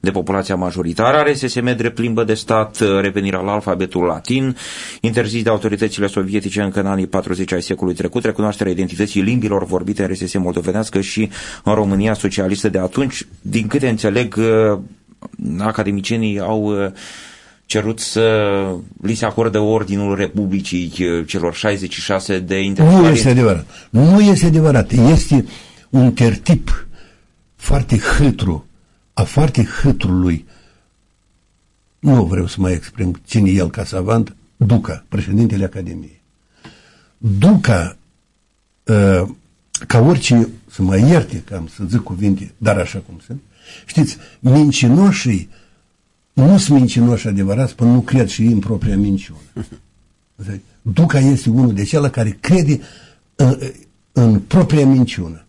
de populația majoritară a RSSM drept limbă de stat, revenirea la alfabetul latin, interzis de autoritățile sovietice încă în anii 40 ai secolului trecut, recunoașterea identității limbilor vorbite în RSS moldovenească și în România socialistă de atunci. Din câte înțeleg, academicienii au cerut să li se acordă ordinul Republicii celor 66 de intelectuali. Nu este adevărat. Nu este adevărat. Este un tertip foarte hâtru, a foarte hâtrului, nu vreau să mai exprim cine el ca savant, Duca, președintele Academiei. Duca, uh, ca orice, să mă ierte că am să zic cuvinte, dar așa cum sunt, știți, mincinoșii nu sunt mincinoși adevărați până nu cred și ei în propria minciună. Duca este unul de cele care crede în, în propria minciună.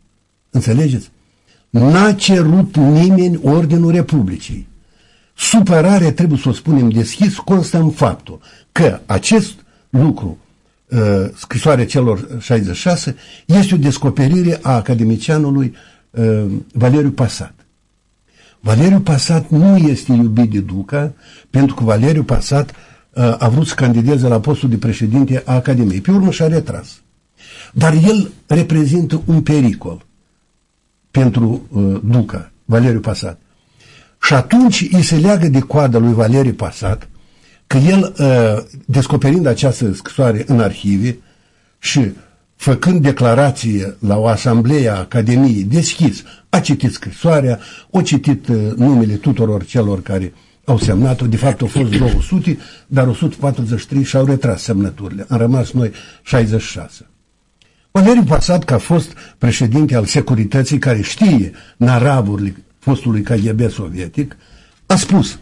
Înțelegeți? N-a cerut nimeni Ordinul Republicii. Supărarea, trebuie să o spunem deschis, constă în faptul că acest lucru, uh, scrisoarea celor 66, este o descoperire a academicianului uh, Valeriu Pasat. Valeriu Pasat nu este iubit de Duca, pentru că Valeriu Pasat uh, a vrut să candideze la postul de președinte a Academiei. Pe urmă și-a retras. Dar el reprezintă un pericol pentru uh, Duca, Valeriu Pasat. Și atunci îi se leagă de coada lui Valeriu Pasat că el, uh, descoperind această scrisoare în arhive și făcând declarație la o asamblee a Academiei deschis, a citit scrisoarea, a citit uh, numele tuturor celor care au semnat-o, de fapt au fost 200, dar 143 și-au retras semnăturile. Am rămas noi 66. Valeriu Pasat, că a fost președinte al securității care știe naravurile fostului KGB sovietic, a spus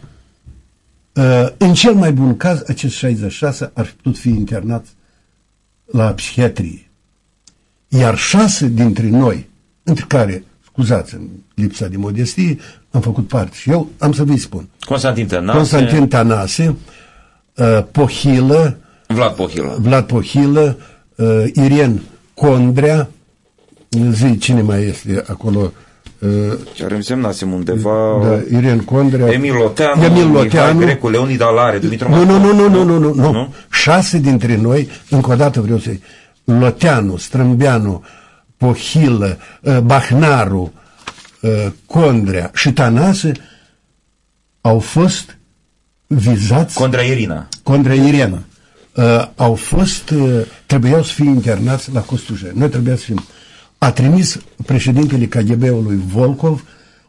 uh, în cel mai bun caz, acest 66 ar fi putut fi internat la psihiatrie. Iar șase dintre noi, între care, scuzați în lipsa de modestie, am făcut parte. Și eu am să vă spun. Constantin Tănase. Constantin Tănase, uh, Pohilă, Vlad Pohilă. Vlad Pohilă, uh, Irien Condrea, zi cine mai este acolo, uh, Chiar însemnasem undeva... da, Irien Condrea, Emil Loteanu, Emil Mihai Loteanu, Grecu, Leonid Alare, Dumitru nu, nu, nu, nu, nu, nu, nu, Nu? nu. Șase dintre noi, încă o dată vreau să-i, Loteanu, Strâmbeanu, Pohilă, uh, Bahnaru, uh, Condrea și Tanase au fost vizați Contra Irina. Condrea Irena. Uh, au fost, uh, trebuiau să fie internați la Costujeni. Noi trebuia să fim. A trimis președintele KGB-ului Volkov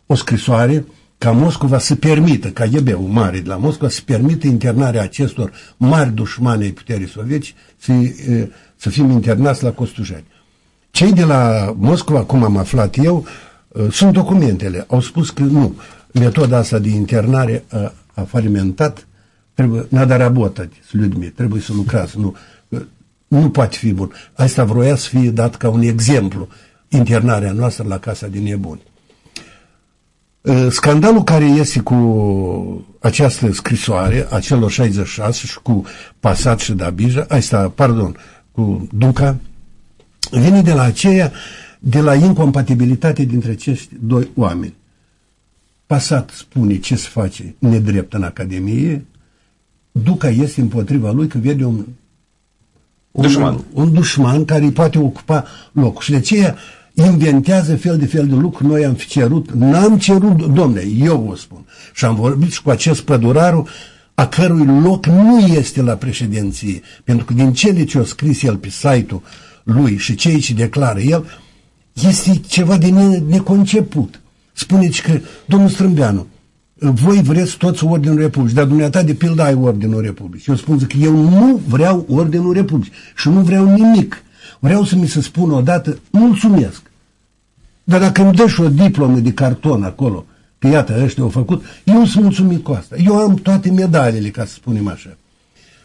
o scrisoare ca Moscova să permită, KGB-ul mare de la Moscova, să permită internarea acestor mari dușmani ai puterii sovietice să, uh, să fim internați la Costujeni. Cei de la Moscova, cum am aflat eu, uh, sunt documentele. Au spus că nu. Metoda asta de internare a, a falimentat, trebuie, n-a работать с людьми, trebuie să lucrați, nu, uh, nu poate fi bun. Asta vroia să fie dat ca un exemplu, internarea noastră la Casa de Nebuni. Uh, Scandalul care este cu această scrisoare a celor 66 și cu Pasat și Dabija, asta, pardon, cu Duca, vine de la aceea, de la incompatibilitate dintre acești doi oameni. Pasat spune ce se face nedrept în Academie, Duca este împotriva lui că vede un, un, Dușman. un dușman care îi poate ocupa locul. Și de aceea inventează fel de fel de lucruri. Noi am fi cerut, n-am cerut, domne, eu o spun. Și am vorbit și cu acest pădurarul a cărui loc nu este la președinție. Pentru că din cele ce a scris el pe site-ul lui și ceea ce declară el, este ceva de ne- neconceput. Spuneți că, domnul Strâmbeanu, voi vreți toți Ordinul Republicii, dar dumneata de pildă ai Ordinul Republicii. Eu spun că eu nu vreau Ordinul Republicii și nu vreau nimic. Vreau să mi se spună odată, mulțumesc. Dar dacă îmi dă și o diplomă de carton acolo, că iată, ăștia au făcut, eu sunt mulțumit cu asta. Eu am toate medalele, ca să spunem așa.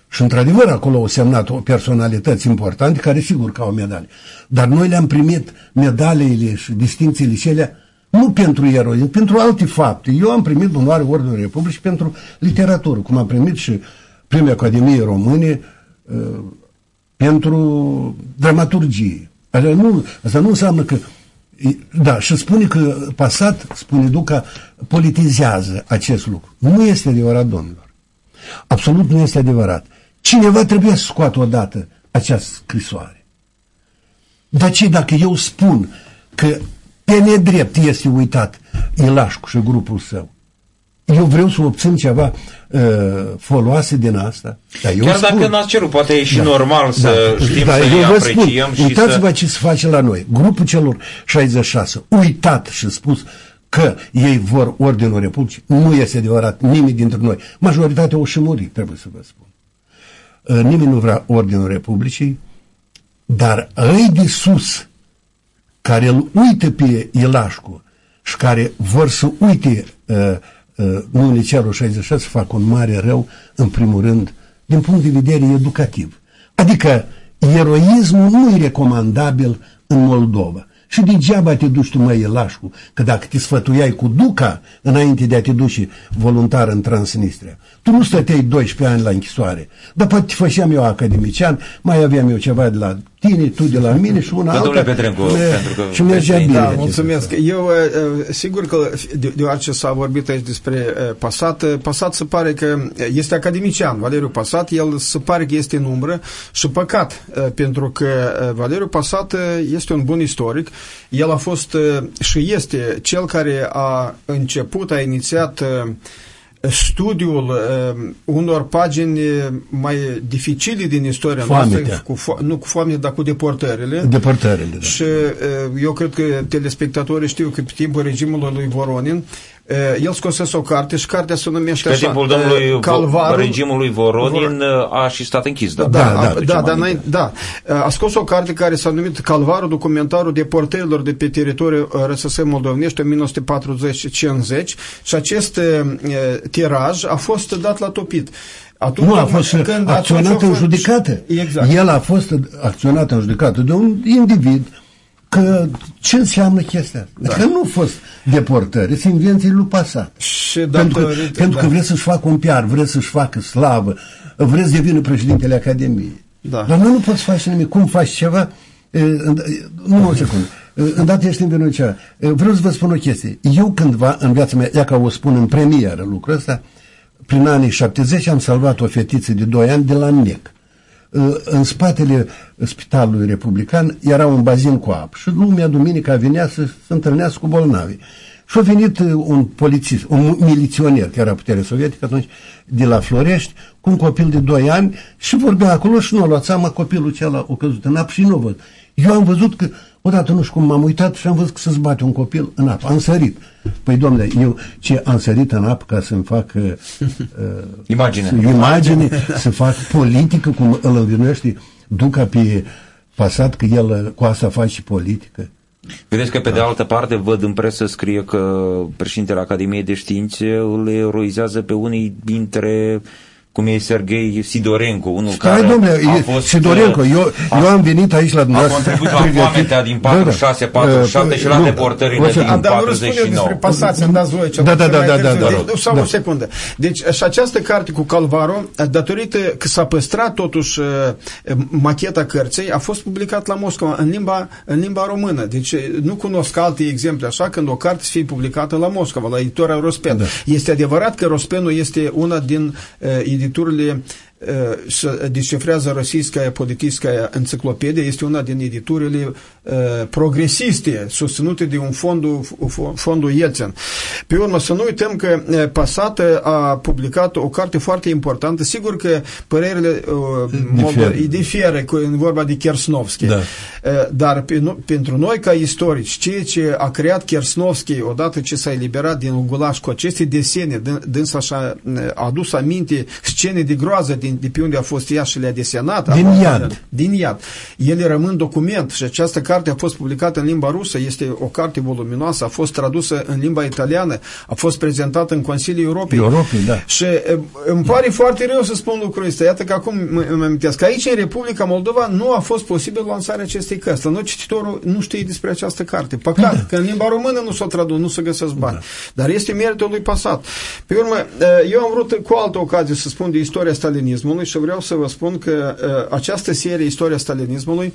Și într-adevăr acolo au semnat o personalități importante care sigur că au medalii. Dar noi le-am primit medalele și distințiile și alea nu pentru eroism, pentru alte fapte. Eu am primit onoare Ordinul Republicii pentru literatură, cum am primit și Premiul Academiei Române uh, pentru dramaturgie. Asta nu, asta nu înseamnă că da, și spune că Pasat, spune Duca, politizează acest lucru. Nu este adevărat, domnilor. Absolut nu este adevărat. Cineva trebuie să scoată odată această scrisoare. Dar ce dacă eu spun că pe nedrept este uitat Ilașcu și grupul său? Eu vreau să obțin ceva uh, foloase din asta. Dar eu Chiar spun, dacă n-ați cerut, poate e și normal să știm da, să eu ne vă spun, apreciem și uitați-vă să... ce se face la noi. Grupul celor 66, uitat și spus că ei vor Ordinul Republicii, nu este adevărat nimeni dintre noi. Majoritatea o și muri, trebuie să vă spun. Uh, Nimeni nu vrea Ordinul Republicii, dar ei de sus, care îl uită pe Ilașcu și care vor să uite uh, uh, numele celor 66, să facă un mare rău, în primul rând, din punct de vedere educativ. Adică eroismul nu e recomandabil în Moldova. Și degeaba te duci tu, măi, Ilașcu, că dacă te sfătuiai cu Duca înainte de a te duce voluntar în Transnistria, tu nu stăteai 12 ani la închisoare, dar poate te făceam eu academician, mai aveam eu ceva de la tine, tu de la mine și una Da, alta. domnule Petrencu, Ne- pentru că și mergea peste bine. Da, Bine, mulțumesc. Eu, uh, sigur că, de- deoarece s-a vorbit aici despre uh, Pasat, uh, Pasat se pare că este academician, Valeriu Pasat, el se pare că este în umbră și păcat, uh, pentru că uh, Valeriu Pasat uh, este un bun istoric, el a fost uh, și este cel care a început, a inițiat uh, studiul uh, unor pagini mai dificile din istoria Foametea. noastră, cu fo- nu cu foame, dar cu deportările. Deportările, da. Și uh, eu cred că telespectatorii știu că pe timpul regimului lui Voronin uh, el scosese o carte și cartea se numește Pe așa, timpul uh, domnului Calvarul. regimului Voronin a și stat închis. Da, Da, da, da, aducem da, da, aminte. înainte, da. A scos o carte care s-a numit Calvarul, documentarul deportărilor de pe teritoriul uh, RSS moldovenește în 1940-50 și acest uh, tiraj a fost dat la topit. Atunci, Nu, a fost când- când, atunci acționat a în fost- judecată. Exact. El a fost acționat în judecată de un individ că ce înseamnă chestia asta? Da. Că nu a fost deportări, sunt invenții lui Pasa. Și Pentru că, datorită- pentru că da. vrea să-și facă un PR, vrea să-și facă slavă, vrea să devină președintele Academiei. Da. Dar nu, nu poți face nimic. Cum faci ceva? E, în- Nu o secundă. E, Îndată ești în ceva. E, Vreau să vă spun o chestie. Eu cândva, în viața mea, ia ca o spun în premieră lucrul ăsta, prin anii 70 am salvat o fetiță de 2 ani de la NEC. În spatele spitalului republican era un bazin cu apă și lumea duminica venea să se întâlnească cu bolnavi. Și a venit uh, un polițist, un miliționer, care era putere sovietică atunci, de la Florești, cu un copil de 2 ani și vorbea acolo și nu a luat seama, copilul acela a căzut în apă și nu văd. Eu am văzut că, odată nu știu cum m-am uitat și am văzut că se zbate un copil în apă. Am sărit. Păi, domnule, eu ce am sărit în apă ca să-mi fac uh, uh, Imagine. să- imagine, să fac politică, cum îl învinuiește Duca pe Pasat, că el uh, cu asta face și politică. Vedeți că pe de altă parte văd în presă scrie că președintele Academiei de Științe îl eroizează pe unii dintre cum e Sergei Sidorenko, unul Stai, care domnule, a e- fost Sidorenko, uh, eu, a, eu am venit aici la a dumneavoastră. contribuit la pregătit- foametea din Da, da. 46, 47 și la nu, deportările o să- din A, dar nu răspund eu 49. despre pasați, îmi dați voie. cel Da, da, puțin da, mai da, târziu. da, da, Deci, da. Sau Da. o secundă. Deci și această carte cu Calvaro, datorită că s-a păstrat totuși uh, macheta cărții, a fost publicat la Moscova în limba, în limba română. Deci nu cunosc alte exemple așa când o carte să fie publicată la Moscova, la editoria Rospen. Da. Este adevărat că Rospenul este una din uh, editurile uh, să descifrează Rossiyskaya Politiskaya Enciclopedie, este una din editurile progresiste susținute de un fondul, fondul Yeltsin. Pe urmă, să nu uităm că Pasată a publicat o carte foarte importantă. Sigur că părerile diferă, diferă în vorba de Kersnovski. Da. Dar pentru noi, ca istorici, ceea ce a creat Kersnovski odată ce s-a eliberat din gulaș cu aceste desene, dânsa și-a adus aminte scene de groază din de pe unde a fost ea și le-a desenat. Din Acum, iad. Din iad. Ele rămân document și această carte a fost publicată în limba rusă, este o carte voluminoasă, a fost tradusă în limba italiană, a fost prezentată în Consiliul Europei. Europei, da. Și e, îmi pare foarte rău să spun lucrul ăsta. Iată că acum mă- îmi amintesc că aici, în Republica Moldova, nu a fost posibil lansarea acestei cărți. La noi cititorul nu știe despre această carte. Păcat Da. că în limba română nu s-o tradus, nu se găsesc bani. Dar este meritul lui Pasat. Pe urmă, e, eu am vrut cu altă ocazie să spun de istoria stalinismului și vreau să vă spun că e, această serie Istoria stalinismului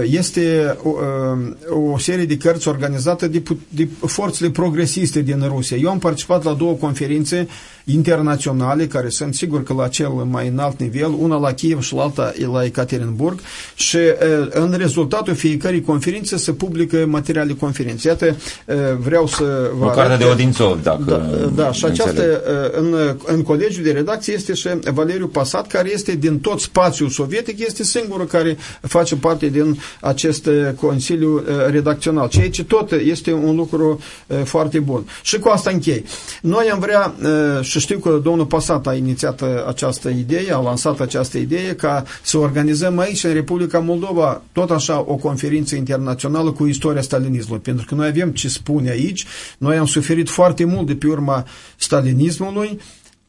e, este o, e, o serie de cărți organizată de, pu- de forțele progresiste din Rusia. Eu am participat la două conferințe internaționale, care sunt sigur că la cel mai înalt nivel, una la Kiev și alta la Ekaterinburg și e, în rezultatul fiecărei conferințe se publică materiale conferințe. Iată, e, vreau să vă O carte arăt de că- Odințov, dacă da, da, și această, înțeleg. în, în colegiul de redacție este și Valeriu Pasat, care este din tot spațiul sovietic, este singurul care face parte din acest eh, consiliu eh, redacțional, ceea ce tot este un lucru eh, foarte bun. Și cu asta închei. Noi am vrea, eh, și știu că domnul Pasat a inițiat eh, această idee, a lansat această idee, ca să organizăm aici, în Republica Moldova, tot așa o conferință internațională cu istoria stalinismului, pentru că noi avem ce spune aici, noi am suferit foarte mult de pe urma stalinismului,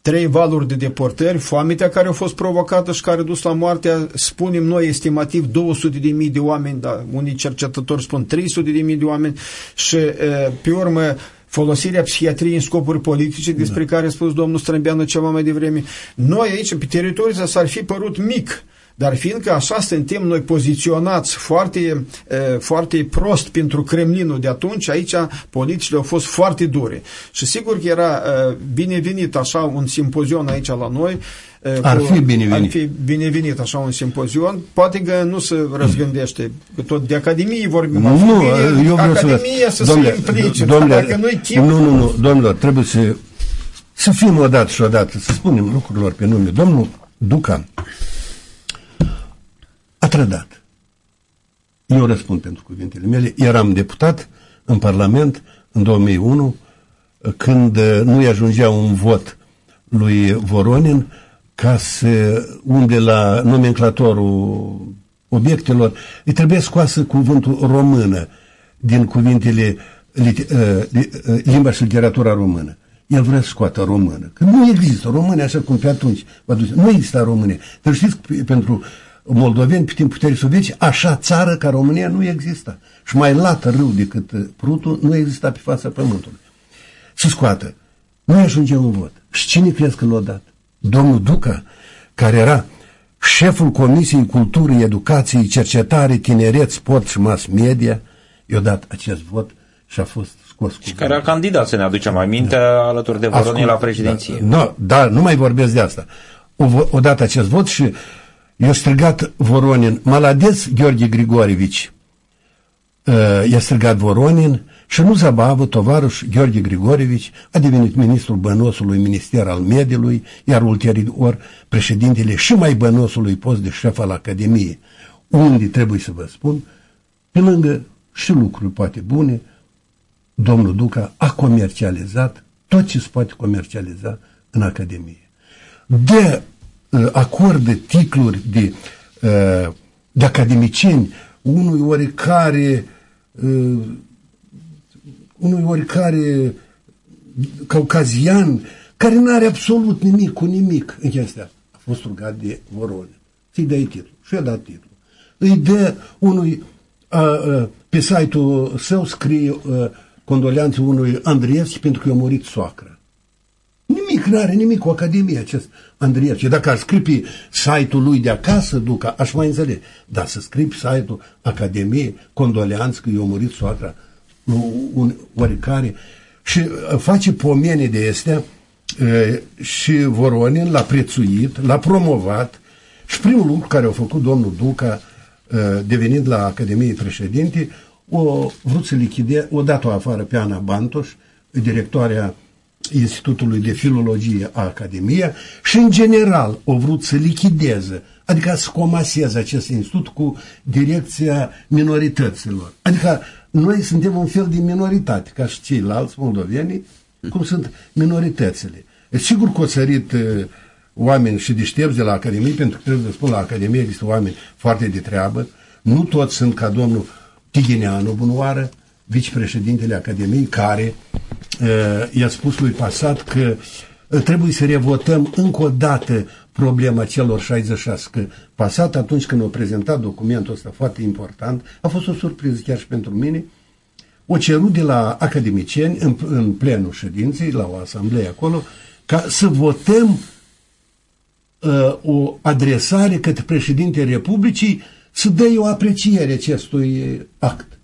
trei valuri de deportări, foametea care a fost provocată și care a dus la moartea, spunem noi estimativ 200 de mii de oameni, dar unii cercetători spun 300 de mii de oameni și e, pe urmă folosirea psihiatriei în scopuri politice, despre care a spus domnul Strămbeanu ceva mai devreme. Noi aici, pe teritoriul ăsta, s-ar fi părut mic, dar fiindcă așa suntem noi poziționați foarte, e, foarte prost pentru Kremlinul de atunci, aici politicile au fost foarte dure. Și sigur că era e, binevenit așa un simpozion aici la noi. E, Ar fi binevenit. Ar fi binevenit așa un simpozion. Poate că nu se răzgândește, că tot de Academie vorbim. Nu, Ar fi nu, bine eu vreau să... Academia să domnule, se implice, domnule, dacă nu-i chip, nu, nu, nu, domnilor, trebuie să să fim odată și odată, să spunem lucrurilor pe nume. Domnul Duca a trădat. Eu răspund pentru cuvintele mele. Eram deputat în Parlament în 2001 când nu-i ajungea un vot lui Voronin ca să umble la nomenclatorul obiectelor, îi trebuie scoasă cuvântul română din cuvintele uh, uh, limba și literatura română. El vrea să scoată română. Că nu există române așa cum pe atunci. Nu există române. Dar știți, pentru moldoveni, pe timpul puterii sovietice, așa țară ca România nu exista. Și mai lată râu decât uh, Prutul nu exista pe fața pământului. Să scoată. Nu ajunge un vot. Și cine crezi că l-a dat? Domnul Duca, care era șeful Comisiei Culturii, Educației, Cercetare, Tineret, Sport și Mass Media, i-a dat acest vot și a fost scos. Și care a candidat, să ne aducem mai minte, da. alături de Voronin la președinție. Da, no, da, nu mai vorbesc de asta. O, o dat acest vot și i-a strigat Voronin, Malades Gheorghe Grigorievici. Uh, i-a strigat Voronin și nu zabavă, tovarăș Gheorghe Grigorievici a devenit ministrul bănosului minister al mediului, iar ulterior președintele și mai bănosului post de șef al Academiei, unde trebuie să vă spun, pe lângă și lucruri poate bune, domnul Duca a comercializat tot ce se poate comercializa în Academie. De uh, acordă titluri de, uh, de academicieni unui oricare uh, unui oricare caucazian care nu are absolut nimic cu nimic în chestia A fost rugat de Voronin. Să-i dai titlu. Și a dat titlu. Îi dă unui, a, a, pe site-ul său scrie a, condoleanțe unui Andrievski pentru că i-a murit soacra. Nimic, nu are nimic cu Academia acest Andrievski. Dacă ar scrie pe site-ul lui de acasă, ducă, aș mai înțelege. Dar să scrie pe site-ul Academiei condoleanțe că i-a murit soacra, un, oricare, și uh, face pomene de astea uh, și Voronin l-a prețuit, l-a promovat și primul lucru care a făcut domnul Duca uh, devenind la Academiei președinte, o vrut să lichide, o dat-o afară pe Ana Bantoș, directoarea Institutului de Filologie a Academiei și în general o vrut să lichideze, adică să comaseze acest institut cu direcția minorităților. Adică noi suntem un fel de minoritate, ca și ceilalți moldoveni, cum sunt minoritățile. E sigur că o sărit uh, oameni și deștepți de la Academie, pentru că trebuie să spun, la Academie există oameni foarte de treabă, nu toți sunt ca domnul Tighineanu Bunoară, vicepreședintele Academiei, care uh, i-a spus lui Pasat că uh, trebuie să revotăm încă o dată problema celor 66, că Pasat atunci când a prezentat documentul ăsta foarte important, a fost o surpriză chiar și pentru mine, o cerut de la academicieni în, în plenul ședinței, la o asamblee acolo, ca să votăm uh, o adresare către președintele Republicii să dă o apreciere acestui act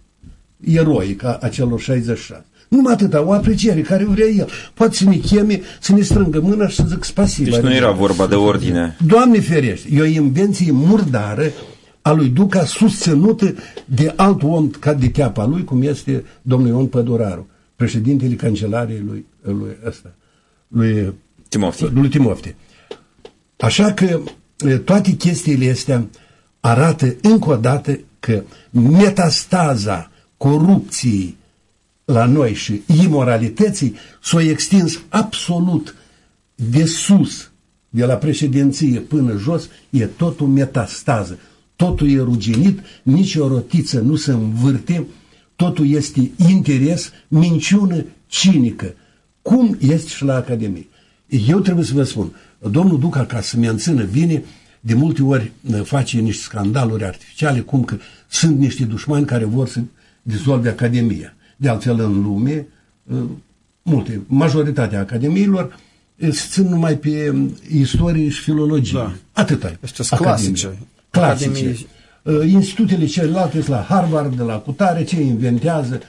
eroic a, a celor 66. Numai atâta, o apreciere care vrea el. Poate să ne cheme, să ne strângă mâna și să zic spasiba. Deci nu era vorba de ordine. Doamne ferește, e o invenție murdară a lui Duca susținută de alt om ca de teapa lui, cum este domnul Ion Păduraru, președintele cancelariei lui, lui ăsta, lui Timofte. Lui Timofte. Așa că toate chestiile astea arată încă o dată că metastaza corupției la noi și imoralității s-a extins absolut de sus, de la președinție până jos, e totul metastază. Totul e ruginit, nici o rotiță nu se învârte, totul este interes, minciună cinică. Cum este și la Academie? Eu trebuie să vă spun, domnul Duca, ca să mențină bine, de multe ori face niște scandaluri artificiale, cum că sunt niște dușmani care vor să dizolve Academia. De altfel, în lume, ă, multe, majoritatea academiilor se țin numai pe istorie și filologie. Da. Atât ai. Astea clasice. Clasice. Academii. Ă, institutele celelalte la Harvard, de la Cutare, ce inventează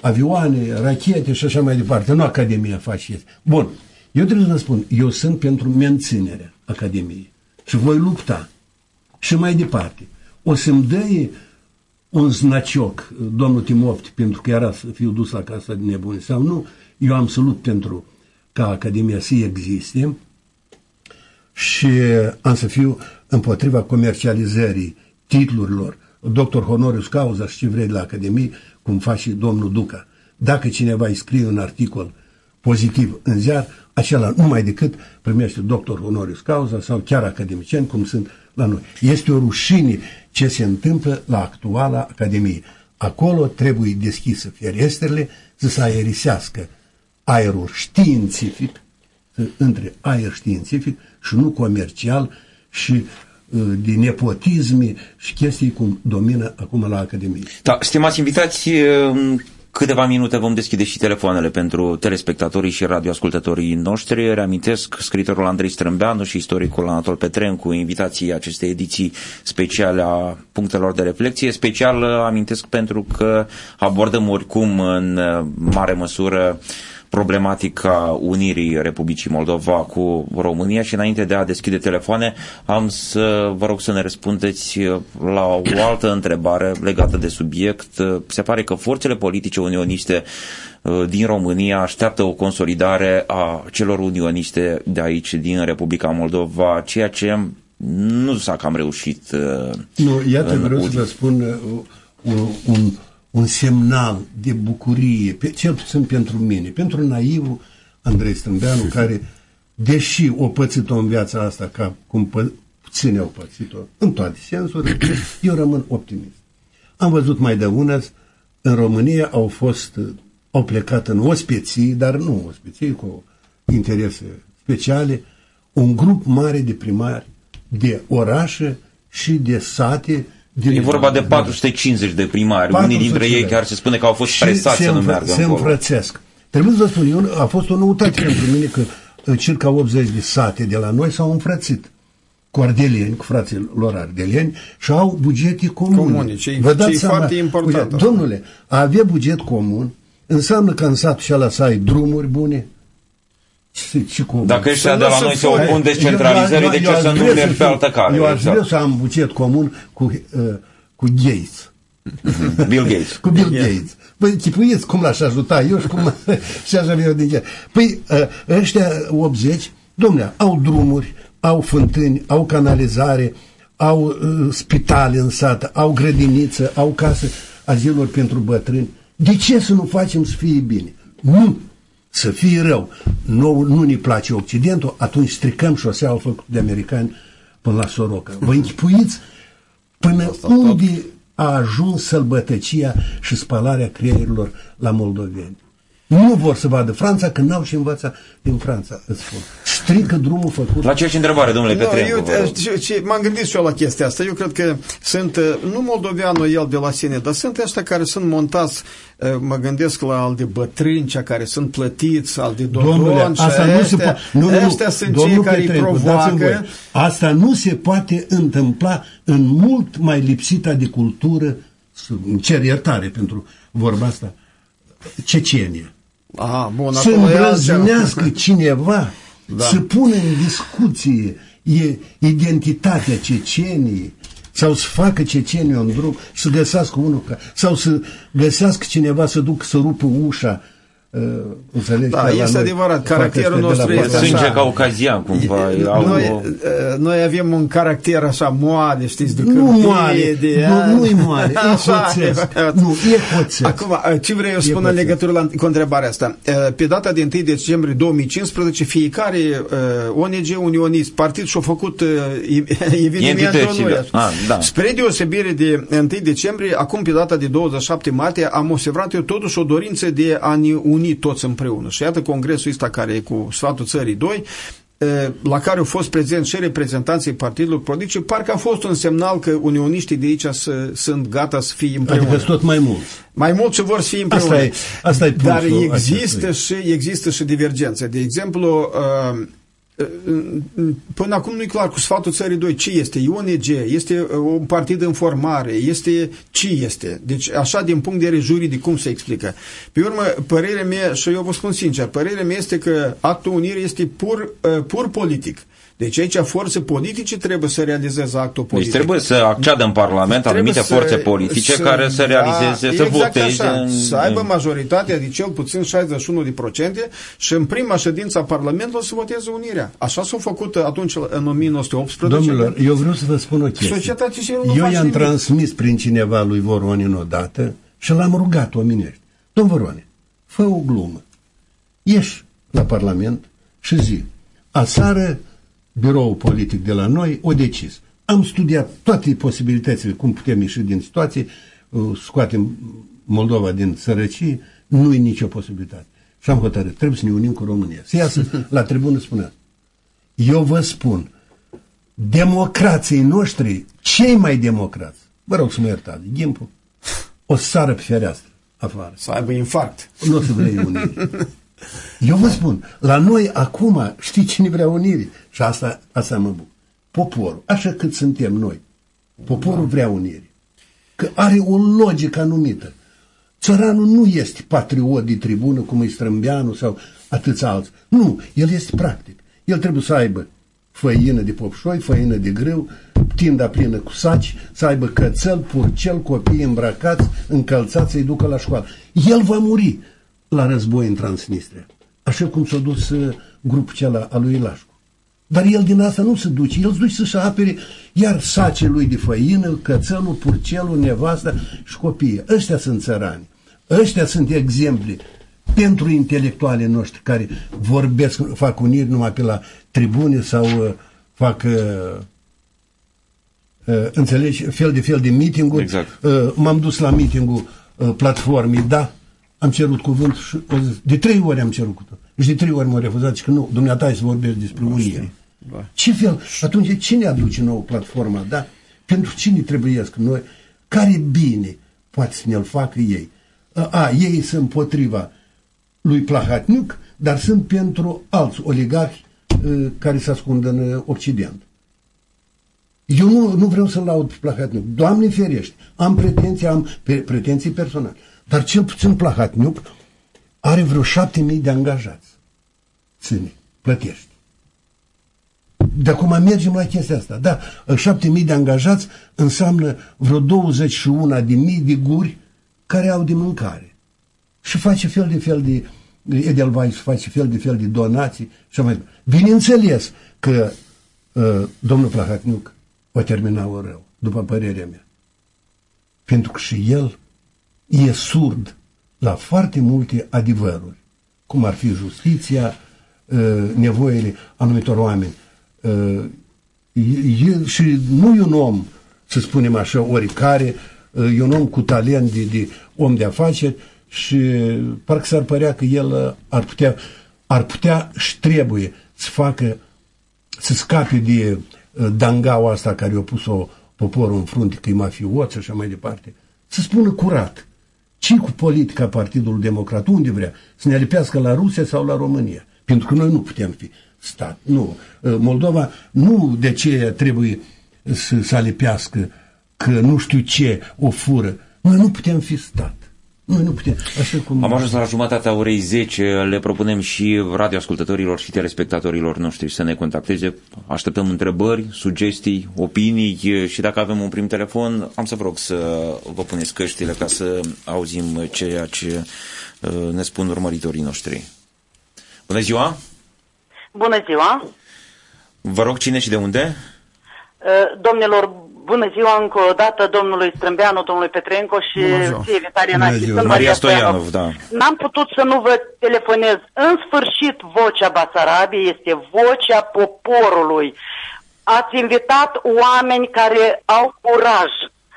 avioane, rachete și așa mai departe. Nu Academia face Bun. Eu trebuie să vă spun, eu sunt pentru menținerea Academiei și voi lupta. Și mai departe. O să-mi dăie un znacioc, domnul Timofti, pentru că era să fiu dus la casa de nebuni sau nu, eu am să lupt pentru ca ca Academia să existe și am să fiu împotriva comercializării titlurilor doctor honorius cauza și ce vrei de la Academie, cum face și domnul Duca. Dacă cineva îi scrie un articol pozitiv în ziar, acela numai decât primește doctor honorius cauza sau chiar academicieni, cum sunt la noi. Este o rușine ce se întâmplă la actuala Academie. Acolo trebuie deschisă ferestrele să se aerisească aerul științific, între aer științific și nu comercial și uh, de nepotisme și chestii cum domină acum la Academie. Da, stimați invitați, uh, câteva minute vom deschide și telefoanele pentru telespectatorii și radioascultătorii noștri. Reamintesc scritorul Andrei Strâmbeanu și istoricul Anatol Petren cu invitații acestei ediții speciale a punctelor de reflexie. Special amintesc pentru că abordăm oricum în mare măsură problematica unirii Republicii Moldova cu România și înainte de a deschide telefoane am să vă rog să ne răspundeți la o altă întrebare legată de subiect. Se pare că forțele politice unioniste uh, din România așteaptă o consolidare a celor unioniste de aici, din Republica Moldova, ceea ce nu s-a cam reușit. Uh, nu, iată, vreau să vă spun uh, un, un un semnal de bucurie, pe, cel puțin pentru mine, pentru naivul Andrei Stâmbeanu, care, deși o pățit-o în viața asta, ca cum pă, puțini au pățit-o, în toate sensurile, (coughs) eu rămân optimist. Am văzut mai de una, în România au fost, au plecat în ospeții, dar nu ospeții, cu interese speciale, un grup mare de primari de orașe și de sate, din e vorba de 450 de primari. 450. Unii dintre ei chiar se spune că au fost presați să nu meargă se încolo. înfrățesc. Trebuie să vă spun, eu, a fost o noutate pentru mine că uh, circa 80 de sate de la noi s-au înfrățit cu ardelieni, cu frații lor ardelieni și au bugete comune. Comune, ce Vă dați seama, foarte important. Uite, domnule, a avea buget comun înseamnă că în satul și ala să ai drumuri bune, și, și cum? Dacă ăștia de la noi se opun descentralizării, de ce să nu merg pe altă cale? Eu aș vrea să am buget comun cu, uh, cu Gates. (laughs) Bill Gates. cu Bill Gates. Păi, chipuiți cum l-aș ajuta eu și cum (laughs) și așa eu din ce. Păi, uh, ăștia 80, domnule, au drumuri, au fântâni, au canalizare, au uh, spitale în sat, au grădiniță, au casă, aziluri pentru bătrâni. De ce să nu facem să fie bine? Nu! Să fie rău, nu, nu ne place Occidentul, atunci stricăm șoseaua făcută de americani până la Soroca. Vă închipuiți până Asta unde tot. a ajuns sălbătăcia și spălarea creierilor la moldoveni. Nu vor să vadă Franța, că n-au și învăța din Franța, îți spun. Strică drumul făcut. La ce și întrebare, domnule no, Petrencu? M-am gândit și eu la chestia asta. Eu cred că sunt, uh, nu moldoveanul el de la sine, dar sunt ăștia care sunt montați, uh, mă gândesc la al de bătrâni, cea care sunt plătiți, al de dodon, asta nu se poate. Nu, nu, nu, sunt cei care îi provoacă. Asta nu se poate întâmpla în mult mai lipsita de cultură, cer iertare pentru vorba asta, Cecenie. Aha, bun, să îndrăznească (laughs) cineva da. să pună în discuție e, identitatea Ceceniei sau să facă Cecenii un drum să găsească unul ca, sau să găsească cineva să ducă să rupă ușa Uh, înțelegi? Da, este noi, adevărat, caracterul nostru este așa. Sânge ca ocazian, cumva. E, au noi, o... Uh, noi avem un caracter așa moale, știți, de Nu moale, de, nu, nu-i moale, (laughs) e hoțesc. Nu, e hoțesc. Acum, uh, ce vreau eu spun în legătură la, cu întrebarea asta? Pe data de 1 decembrie 2015, fiecare ONG unionist, partid și-a făcut (laughs) evenimentul lui. Ah, da. Spre deosebire de 1 decembrie, acum pe data de 27 martie, am observat eu totuși o dorință de a ne uni toți împreună. Și iată congresul ăsta care e cu sfatul țării 2, la care au fost prezenți și reprezentanții partidelor politice, parcă a fost un semnal că unioniștii de aici să, sunt gata să fie împreună. Adică tot mai mulți. Mai mulți să vor să fie împreună. Asta e, asta e Dar există și, există și divergențe. De exemplu, uh, Până acum nu e clar cu sfatul țării 2 ce este, e ONG, este uh, un partid în formare, este ce este. Deci așa din punct de vedere juridic cum se explică. Pe urmă, părerea mea, și eu vă spun sincer, părerea mea este că actul unirii este pur, uh, pur politic. Deci aici forțe politice trebuie să realizeze actul Deci politic. trebuie să acceadă în Parlament Trebuie anumite să- forțe politice care să realizeze, da, să exact voteze. Așa, în- să aibă majoritatea de cel puțin 61% și în prima ședință a Parlamentului să voteze unirea. Așa s-a făcut atunci în 1918. Domnilor, eu vreau să vă spun o chestie. Societatea civilă nu Eu face i-am nimic. transmis prin cineva lui Voronin odată și l-am rugat omenești. Domn Voronin, fă o glumă. Ieși la Parlament și zi. Aseară, biroul politic de la noi o decis. Am studiat toate posibilitățile, cum putem ieși din situație, uh, scoatem Moldova din sărăcie, nu e nicio posibilitate. Și am hotărât, trebuie să ne unim cu România. Să iasă (laughs) la tribună spunea. Eu vă spun, democrații noștri, cei mai democrați, vă rog să mă iertați, Ghimpul, o să sară pe fereastră afară. Să aibă infarct. Nu o să vrei unire. (laughs) Eu vă spun, la noi acum, știi cine vrea unire? Și asta, asta mă bucur. Poporul, așa cât suntem noi. Poporul vrea unire. Că are o logică anumită. Țăranul nu este patriot de tribună, cum e Strâmbeanu sau atâția alții. Nu, el este practic. El trebuie să aibă făină de popșoi, făină de grâu, tinda plină cu saci, să aibă cățel, purcel, copii îmbrăcați, încălțați, să-i ducă la școală. El va muri la război în Transnistria, așa cum s-a dus uh, grupul acela al lui Ilașcu. Dar el din asta nu se duce, el se duce să-și apere iar sacii lui de făină, cățelul, purcelul, nevasta și copiii. Ăștia sunt țărani. Ăștia sunt exemple pentru intelectuale noștri care vorbesc, fac uniri numai pe la tribune sau uh, fac uh, uh, înțelegi, fel de fel de meeting-uri. Exact. Uh, m-am dus la meeting-ul uh, platformei, da, am cerut cuvânt și o zis, de trei ori am cerut cuvânt. Și de trei ori m-au refuzat și că nu, dumneata ai să vorbești despre unire. Da. Ce fel? Atunci cine aduce nouă platforma, da? Pentru cine trebuiesc noi? Care bine poate să ne-l facă ei? A, a, ei sunt împotriva lui Plahatniuc, dar sunt pentru alți oligarhi uh, care se ascund în uh, Occident. Eu nu, nu vreau să-l laud pe Plahatniuc. Doamne ferește, am pretenții, am pe, pretenții personale. Dar cel puțin Plahatniuc are vreo șapte mii de angajați. Ține, plătești. De acum mergem la chestia asta. Da, șapte mii de angajați înseamnă vreo 21 de mii de guri care au de mâncare. Și face fel de fel de Edelweiss face fel de fel de donații și mai departe. Bineînțeles că uh, domnul Plahatniuc o termina-o rău, după părerea mea. Pentru că și el e surd la foarte multe adevăruri, cum ar fi justiția, uh, nevoile anumitor oameni. Uh, el, și nu e un om, să spunem așa, oricare, uh, e un om cu talent de, de om de afaceri și parcă s-ar părea că el uh, ar putea, ar putea și trebuie să facă, să scape de uh, dangaua asta care a pus-o poporul în frunte, că e mafiot și așa mai departe, să spună curat ce cu politica Partidului Democrat, unde vrea, să ne alipească la Rusia sau la România. Pentru că noi nu putem fi stat. Nu. Moldova nu de ce trebuie să se alipească că nu știu ce o fură. Noi nu putem fi stat. Noi nu putem. Așa cum... Am ajuns la jumătatea orei 10, le propunem și radioascultătorilor și telespectatorilor noștri să ne contacteze. Așteptăm întrebări, sugestii, opinii și dacă avem un prim telefon, am să vă rog să vă puneți căștile ca să auzim ceea ce uh, ne spun urmăritorii noștri. Bună ziua! Bună ziua! Vă rog cine și de unde? Domnilor, bună ziua încă o dată domnului Strâmbeanu, domnului Petrenco și ție, Vitalia Nachi. Maria Stoianov, da. N-am putut să nu vă telefonez. În sfârșit, vocea Basarabiei este vocea poporului. Ați invitat oameni care au curaj.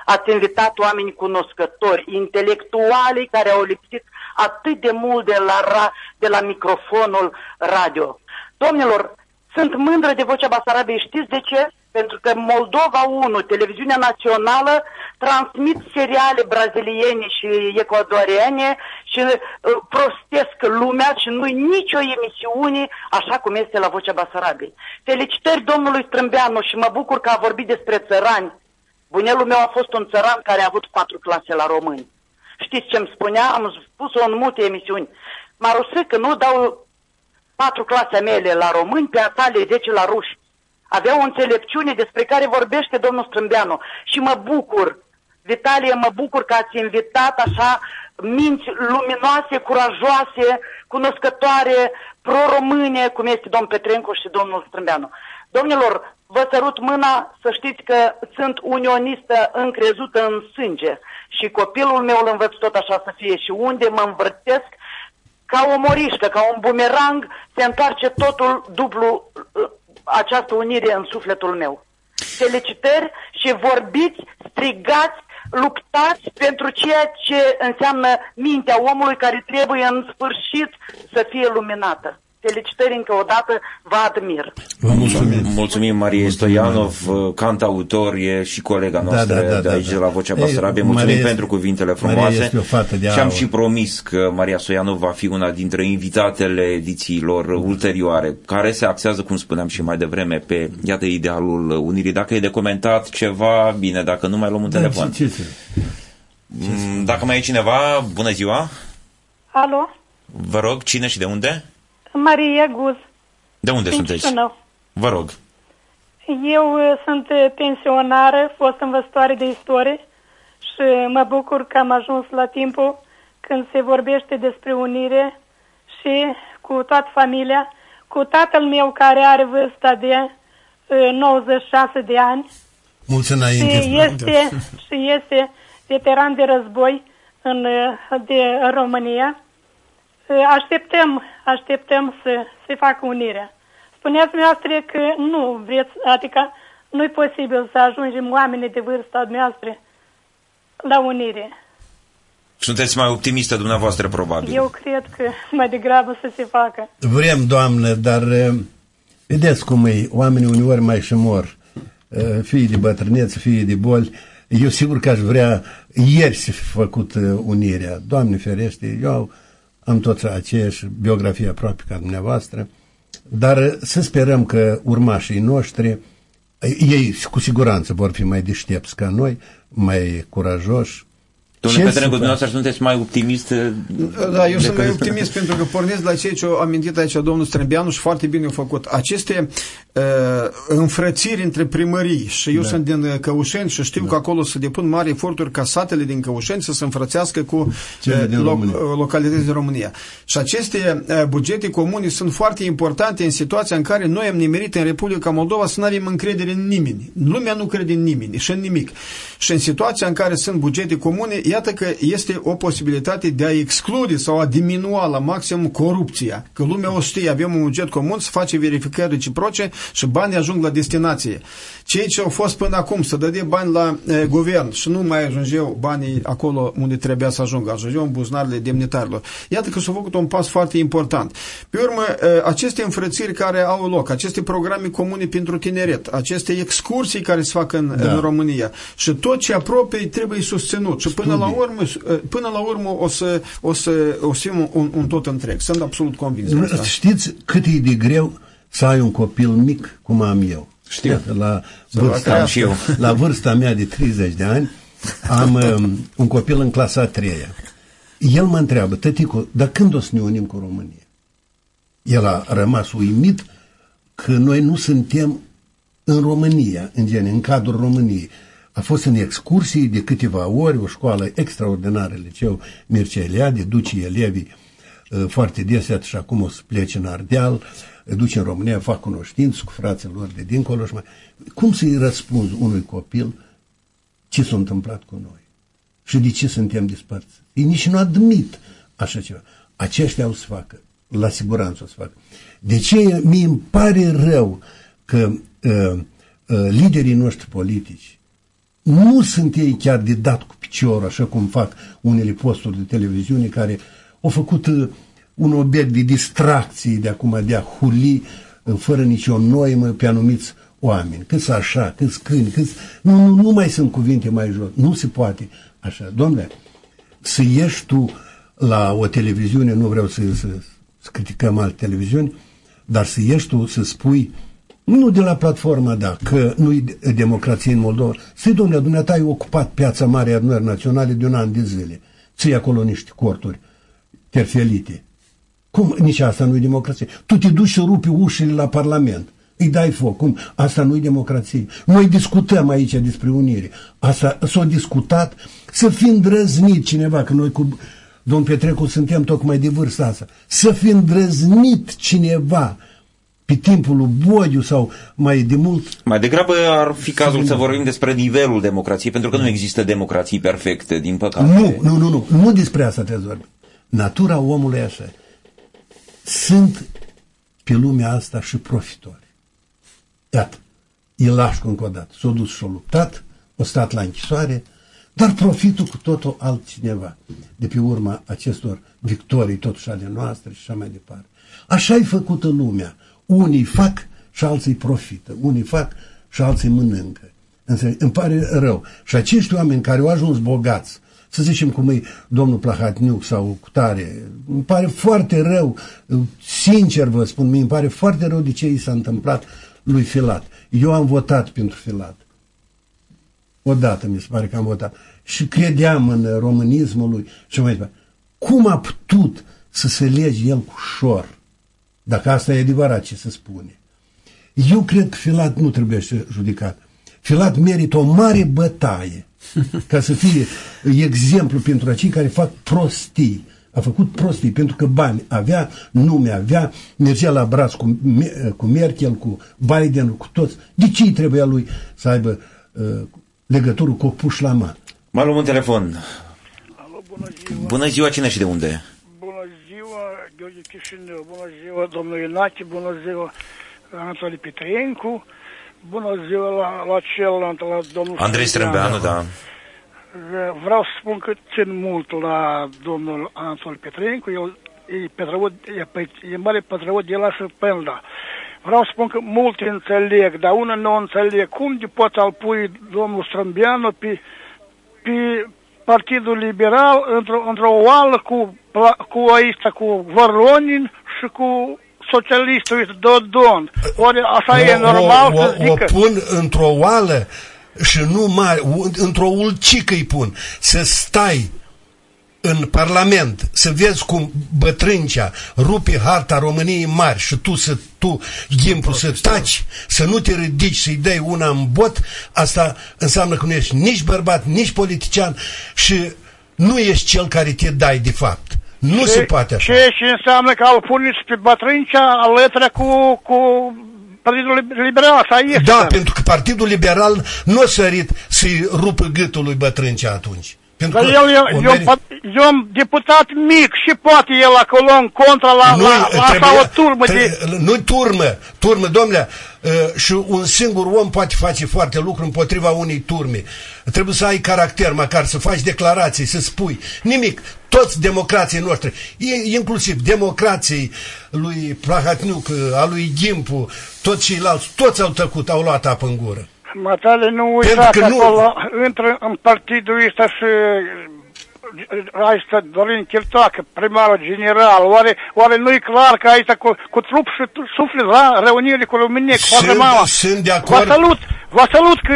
Ați invitat oameni cunoscători, intelectuali care au lipsit atât de mult de la, ra, de la microfonul radio. Domnilor, sunt mândră de vocea Basarabiei. Știți de ce? Pentru că Moldova 1, televiziunea națională, transmit seriale braziliene și ecuadoriene și uh, prostesc lumea și nu nicio emisiune așa cum este la Vocea Basarabiei. Felicitări domnului Strâmbeanu și mă bucur că a vorbit despre țărani. Bunelul meu a fost un țăran care a avut patru clase la români. Știți ce îmi spunea? Am spus-o în multe emisiuni. Marusă că nu dau patru clase mele la români, pe atale 10 la ruși. Avea o înțelepciune despre care vorbește domnul Strâmbeanu și mă bucur, Vitalie, mă bucur că ați invitat așa minți luminoase, curajoase, cunoscătoare, pro-române, cum este domnul Petrencu și domnul Strâmbeanu. Domnilor, vă sărut mâna să știți că sunt unionistă încrezută în sânge. Și copilul meu îl învăț tot așa să fie. Și unde mă învârtesc, ca o morișcă, ca un bumerang, se întoarce totul dublu uh, această unire în sufletul meu. Felicitări și vorbiți, strigați, luptați pentru ceea ce înseamnă mintea omului care trebuie în sfârșit să fie luminată. Felicitări încă o dată, vă admir. Vă mulțumim. Mulțumim, Marie Stoianov, cantautor, e și colega noastră Da, da, da, de da, aici, da. de la Vocea Ei, Basarabiei. Mulțumim Maria pentru este- cuvintele Maria frumoase. este o fată de și am aur. și promis că Maria Stoianov va fi una dintre invitatele edițiilor ulterioare, care se axează, cum spuneam și mai devreme, pe, iată, idealul unirii. Dacă e de comentat ceva, bine, dacă nu mai luăm un telefon. Da, ce, ce, Mm, Dacă mai e cineva, bună ziua! Alo, Vă rog, cine și de unde? Maria Guz, De unde din sunteți? Chișinău. Vă rog. Eu uh, sunt uh, pensionară, fost învățătoare de istorie și mă bucur că am ajuns la timpul când se vorbește despre unire și cu toată familia, cu tatăl meu care are vârsta de uh, 96 de ani Mulți și înainte. este, și este veteran de război în, uh, de, în România. Uh, Așteptăm, așteptăm să se facă unirea. Spuneați dumneavoastră că nu vreți, adică nu e posibil să ajungem oamenii de vârsta dumneavoastră la unire. Sunteți mai optimistă dumneavoastră, probabil. Eu cred că mai degrabă să se facă. Vrem, Doamnă, dar uh, vedeți cum e, oamenii uneori mai și mor, uh, fie de bătrânețe, fie de boli. Eu sigur că aș vrea ieri să fi făcut uh, unirea. Doamne ferește, eu am tot aceeași biografie aproape ca dumneavoastră, dar uh, să sperăm că urmașii noștri, uh, ei cu siguranță vor fi mai deștepți ca noi, mai curajoși. Domnule Ce Petrencu, să dumneavoastră sunteți mai optimist? uh, Da, eu sunt decât- mai optimist (laughs) pentru că pornesc la ceea ce a amintit aici domnul Strămbeanu și foarte bine a făcut. Aceste uh, înfrățiri între primării și eu da. sunt din uh, Căușeni și știu da. că acolo se depun mari eforturi ca satele din Căușeni să se înfrățească cu Cele uh, din România. localități din România. Și aceste uh, bugete comune sunt foarte importante în situația în care noi am nimerit în Republica Moldova să nu avem încredere în nimeni. Lumea nu crede în nimeni și în nimic. Și în situația în care sunt bugete comune, iată că este o posibilitate de a exclude sau a diminua la maxim corupția. Că lumea o știe, avem un buget comun, să face verificări reciproce și banii ajung la destinație. Cei ce au fost până acum să dădea bani la e, guvern și nu mai ajungeau banii acolo unde trebuia să ajungă, ajungeau în buzunarele demnitarilor. Iată că s-a făcut un pas foarte important. Pe urmă, e, aceste înfrățiri care au loc, aceste programe comune pentru tineret, aceste excursii care se fac în, Da. în România și tot ce apropie trebuie susținut. Și până la urmă, e, până la urmă o să, o să, o să fim un, un tot întreg. Sunt absolut convins de asta. Știți cât e de greu să ai un copil mic cum am eu? Știu. Iată, La la vârsta, crească. și eu. la vârsta mea de 30 de ani am um, un copil în clasa a treia. El mă întreabă, tăticu, dar când o să ne unim cu România? El a rămas uimit că noi nu suntem în România, în gen, în cadrul României. A fost în excursii de câteva ori, o școală extraordinară, liceu Mircea Eliade, duce elevii uh, foarte des, iată și acum o să plece în Ardeal, îi duce în România, fac cunoștință cu frații lor de dincolo și mai... Cum să-i răspunzi unui copil ce s-a întâmplat cu noi? Și de ce suntem dispărți? Ei nici nu admit așa ceva. Aceștia o să facă, la siguranță o să facă. De ce mi îmi pare rău că uh, uh, liderii noștri politici nu sunt ei chiar de dat cu piciorul, așa cum fac unele posturi de televiziune care au făcut uh, un obiect de distracție de acum, de a huli uh, fără nicio noimă pe anumiți oameni. Câți așa, câți câini, câți... Nu, nu, nu mai sunt cuvinte mai jos. Nu se poate așa. Domnule, să ieși tu la o televiziune, nu vreau să, să, să criticăm alte televiziuni, dar să ieși tu să spui, nu de la platforma, da, că nu-i de- democrație în Moldova, să-i, domnule, dumneata ai ocupat piața mare a adunării naționale de un an de zile, ții acolo niște corturi terfelite. Cum nici asta nu-i democrație? Tu te duci să rupi ușile la Parlament. îi dai foc. Cum? Asta nu-i democrație. Noi discutăm aici despre unire. Asta s-a discutat să fi îndrăznit cineva, că noi cu domn Petrecu suntem tocmai de vârsta asta, să fi îndrăznit cineva pe timpul lui Bodiu sau mai de mult. Mai degrabă ar fi cazul să vorbim despre nivelul democrației, pentru că nu există democrații perfecte, din păcate. Nu, nu, nu, nu, nu despre asta trebuie să vorbim. Natura omului e așa. Sunt pe lumea asta și profitori. Iată, Ilașcu încă o dată s-a dus și-a luptat, a stat la închisoare, dar profitul cu totul altcineva de pe urma acestor victorii totuși ale noastre și așa mai departe. Așa e făcută lumea. Unii fac și alții profită. Unii fac și alții mănâncă. Însă îmi pare rău. Și acești oameni care au ajuns bogați, să zicem cum e domnul Plahatniuc sau cu tare, îmi pare foarte rău, sincer vă spun, mi îmi pare foarte rău de ce i s-a întâmplat lui Filat. Eu am votat pentru Filat. Odată mi se pare că am votat. Și credeam în românismul lui și mai departe. Cum a putut să se lege el cu șor? Dacă asta e adevărat ce se spune. Eu cred că Filat nu trebuie să judecat. Filat merită o mare bătaie (laughs) ca să fie exemplu pentru acei care fac prostii. A făcut prostii pentru că bani avea, nume avea, mergea la braț cu, cu Merkel, cu Biden, cu toți. De ce trebuia lui să aibă uh, legătură cu o pușlama? Mă luăm un telefon. Alo, bună ziua. Bună ziua, cine și de unde? Bună ziua, Gheorghe Chișinău. Bună ziua, domnul Inache. Bună ziua, Anatoli Petriencu. Bună ziua la, la celălalt, la domnul Andrei Strâmbeanu, da. Vreau să spun că țin mult la domnul Anatol Petrencu, el e, petrăut, e, e mare petrăut de la și Penda. Vreau să spun că multe înțeleg, dar una nu înțeleg. Cum de poți al pui domnul Strâmbeanu pe, pe Partidul Liberal într-o, într oală cu, cu aici, cu Vărlonin și cu socialistul Dodon. Ori așa o, e normal o, să zică. O pun într-o oală și nu mare, într-o ulcică îi pun, să stai în Parlament, să vezi cum bătrâncea rupe harta României mari și tu să tu ghimpul să taci, să nu te ridici, să-i dai una în bot, asta înseamnă că nu ești nici bărbat, nici politician și nu ești cel care te dai de fapt. Nu ce, se poate așa. Ce, ce înseamnă că îl puneți pe bătrâncea alături cu, cu Partidul Liberal, așa este. Da, pentru că Partidul Liberal nu a sărit să-i rupă gâtul lui Bătrâncea atunci. Pentru Dar că el, eu, eu, eu am deputat mic și poate el acolo în contra la, nu, la, la asta o turmă trebuie, de... Nu turmă, turmă, domnule, uh, și un singur om poate face foarte lucru împotriva unei turme. Trebuie să ai caracter, măcar să faci declarații, să spui nimic. Toți democrații noștri, inclusiv democrații lui Plahatniuc, a lui Gimpu, toți ceilalți, toți au tăcut, au luat apă în gură. Matale, nu uita că, că nu... acolo intră în partidul ăsta și aici Dorin Chirtoacă, primarul general, oare, oare nu-i clar că aici cu, cu trup și suflet la reuniile cu România, cu sunt, mama? Sunt de acord. Vă salut, vă salut că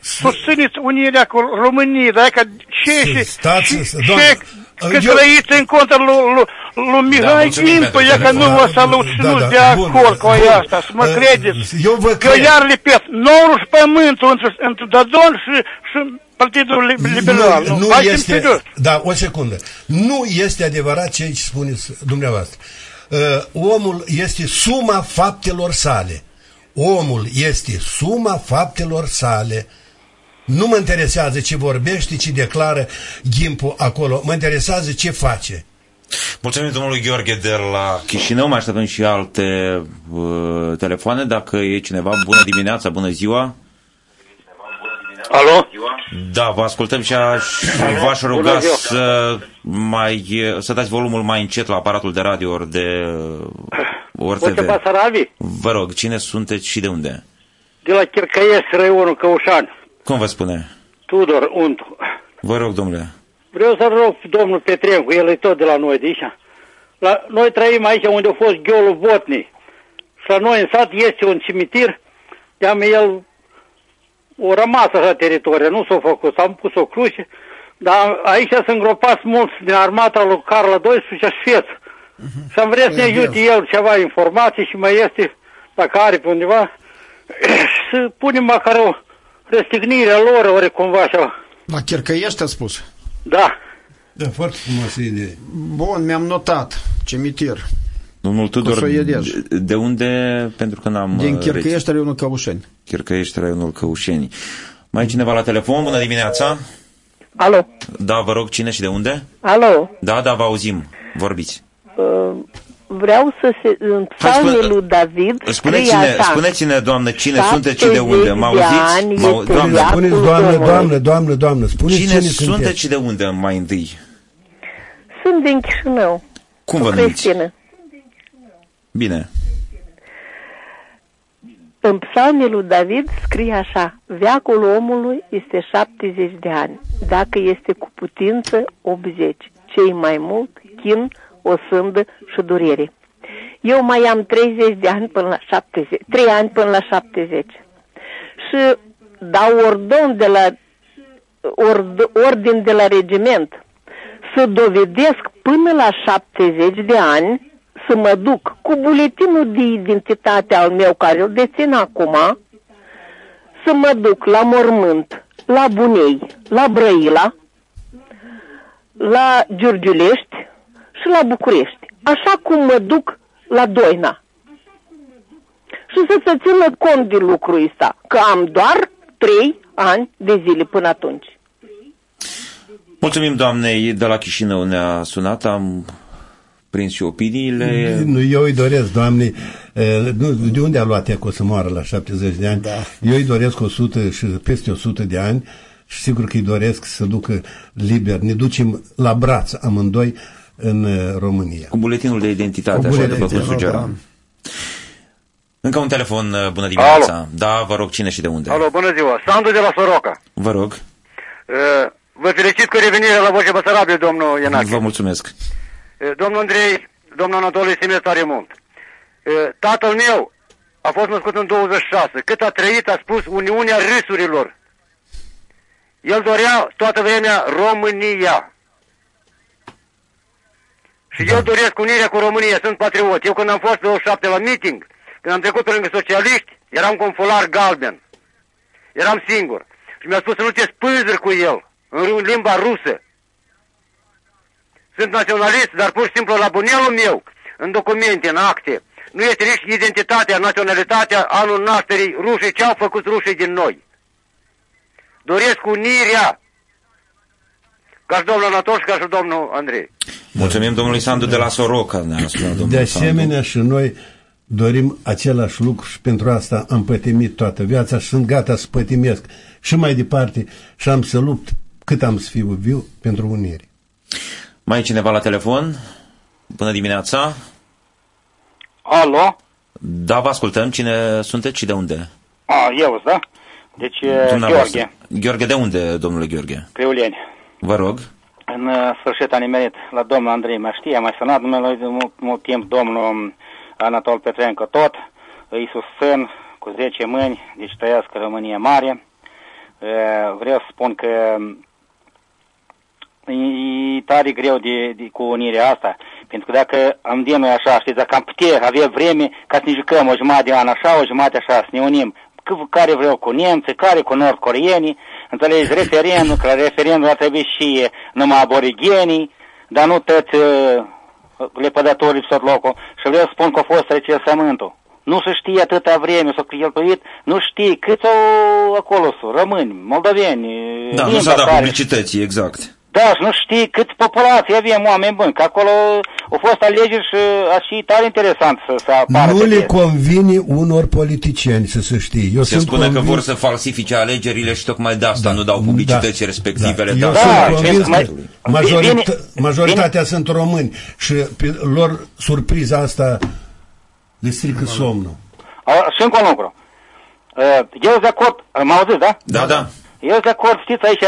susțineți unirea cu România, dar că ce și, Stați, și, doamne, și că eu... trăiți în contra lui, lui, lui Mihai da, Gimpă, e că nu vă salut și da, nu da, de bun, acord cu bun. asta, să mă Uh, credeți. eu vă Că cred. iar repet, norul și pământul între, între Dodon și, și Partidul Li- Liberal. nu, nu Hai este, serios. da, o secundă. Nu este adevărat ce aici spuneți dumneavoastră. Uh, omul este suma faptelor sale. Omul este suma faptelor sale. Nu mă interesează ce vorbește, ce declară Gimpu acolo. Mă interesează ce face. Mulțumim domnului Gheorghe de la Chișinău. Mai așteptăm și alte uh, telefoane. Dacă e cineva, bună dimineața, bună ziua. Alo? Da, vă ascultăm și aș, v-aș ruga Bună ziua. să, mai, să dați volumul mai încet la aparatul de radio ori de ori Vocea TV. Basarabi, Vă rog, cine sunteți și de unde? de la Chircăiesc, Răionul Căușan, Cum vă spune? Tudor Untu. Vă rog, domnule. Vreau să rog domnul Petrencu, el e tot de la noi de aici. La, noi trăim aici unde a fost gheolul Botnii. Și la noi în sat este un cimitir, de-am el o rămas așa teritoriu, nu s-a făcut, s-am pus o cruce, dar aici sunt îngropați mulți din armata lui Carla 12 și Sfeț. Și am vrea să ne ajute el ceva informații și mai este dacă are pe undeva, (clears throat) să punem măcar o răstignire a lor, ori cumva așa. La Chercăiești a spus. Da. Da, foarte frumoasă idee. Bun, mi-am notat. Cimitir. Domnul Tudor, Cosoiedej. de, de unde, pentru că n-am... Din uh, Chercăiești, raionul Căușeni. Chircăiești, raionul Căușenii. Mai e cineva la telefon? Bună dimineața! Alo, Da, vă rog, cine și de unde? alo, Da, da, vă auzim. Vorbiți. uh, vreau să se... În Hai, spune- psalmul lui David scrie Spuneți-ne, așa, spuneți-ne, doamnă, cine 70 sunteți și de unde? Mă de auziți? ani Mă au- este doamnă, viața Spuneți, Acul doamnă, Domnului. doamnă, doamnă, doamnă, spuneți cine cine, sunteți sunteți. și de unde mai întâi? Sunt din Chișinău, Cum o vă numiți? creștină. Bine. În psalmul lui David scrie așa, veacul omului este 70 de ani, dacă este cu putință 80, cei mai mult chin, o sândă și durere. Eu mai am 30 de ani până la 70, 3 ani până la 70. Și dau ordon de la ord, ordin de la regiment să dovedesc până la 70 de ani să mă duc cu buletinul de identitate al meu care îl dețin acum, să mă duc la mormânt, la Bunei, la Brăila, la Giurgiulești și la București. Așa cum mă duc la Doina. Și să se țină cont de lucrul ăsta, că am doar trei ani de zile până atunci. Mulțumim doamnei de la Chișinău, ne-a sunat, am prins și opiniile. Nu, eu îi doresc, Doamne, eh, nu, de unde a luat ea că o să moară la 70 de ani? Da. Eu îi doresc 100 și peste 100 de ani și sigur că îi doresc să ducă liber. Ne ducem la braț amândoi în eh, România. Cu buletinul de identitate, Cu așa buletin, după cum da. sugeram. Încă un telefon, uh, bună dimineața. Da, vă rog, cine și de unde? Alo, bună ziua. Sandu de la Soroca. Vă rog, Uh, Vă felicit cu revenirea la Vocea Băsarabie, domnul Ienache. vă mulțumesc. Uh, Domnul Andrei, domnul Anatolie Simes tare mult. Uh, Tatăl meu a fost născut în 26. Cât a trăit, a spus Uniunea Râsurilor. El dorea toată vremea România. Și eu doresc unirea cu România, sunt patriot. Eu când am fost pe 27 la meeting, când am trecut pe lângă socialiști, eram cu un folar galben. Eram singur. Și mi-a spus să nu te spânzări cu el, în limba rusă. Sunt naționalist, dar pur și simplu la bunelul meu, în documente, în acte, nu este nici identitatea, naționalitatea, anul nașterii rușii, ce au făcut rușii din noi. Doresc unirea, ca și domnul Anatol și ca și domnul Andrei. Mulțumim domnului Sandu de la Soroca, ne-a spus domnul De Sandu. asemenea și noi dorim același lucru și pentru asta am pătimit toată viața și sunt gata să pătimesc și mai departe și am să lupt cât am să fiu viu pentru unire. Mai e cineva la telefon? Bună dimineața. Alo? Da, vă ascultăm. Cine sunteți și de unde? A, eu, da? Deci, e, Dumneavoastră. Gheorghe, Gheorghe, de unde, domnule Gheorghe? Criuleni. Vă rog. În uh, sfârșit a nimerit la domnul Andrei mă știe, a mai sunat numele lui de mult, mult timp domnul um, Anatol Petrenco tot, îi susțin cu 10 mâini, deci trăiască România mare. Uh, Vreau să spun că um, e tare greu de, de, cu unirea asta, pentru că dacă am de noi așa, știți, dacă am putea avea vreme ca să ne jucăm o jumătate de an așa, o jumătate așa, să ne unim, C- care vreau cu nemții, care cu nord-coreeni, înțelegi, (laughs) referendul, că la referendul ar trebui și numai aborigenii, dar nu toți uh, lepădătorii de tot locul. Și vreau să spun că a fost recensământul. Nu se știe atâta vreme, s-a cheltuit, nu știi câți au acolo, sunt români, moldoveni, Da, nu limba s-a dat care- publicității, exact. Da, și nu știi cât populație avem oameni buni, că acolo au fost alegeri și a și tare interesant să, să apară. Nu pe le piață. convine unor politicieni să se știe. Eu Se sunt spune că convins- vor să falsifice alegerile și tocmai de asta nu dau publicității respectivele. Da. Eu da. sunt Da, convins mai- că majorit- vine- majoritatea sunt români și pe lor surpriza asta le strică somnul. A, și încă un lucru. Uh, Eu sunt de acord, mă auziți, da? Da, da. Eu sunt de acord, știți, aici,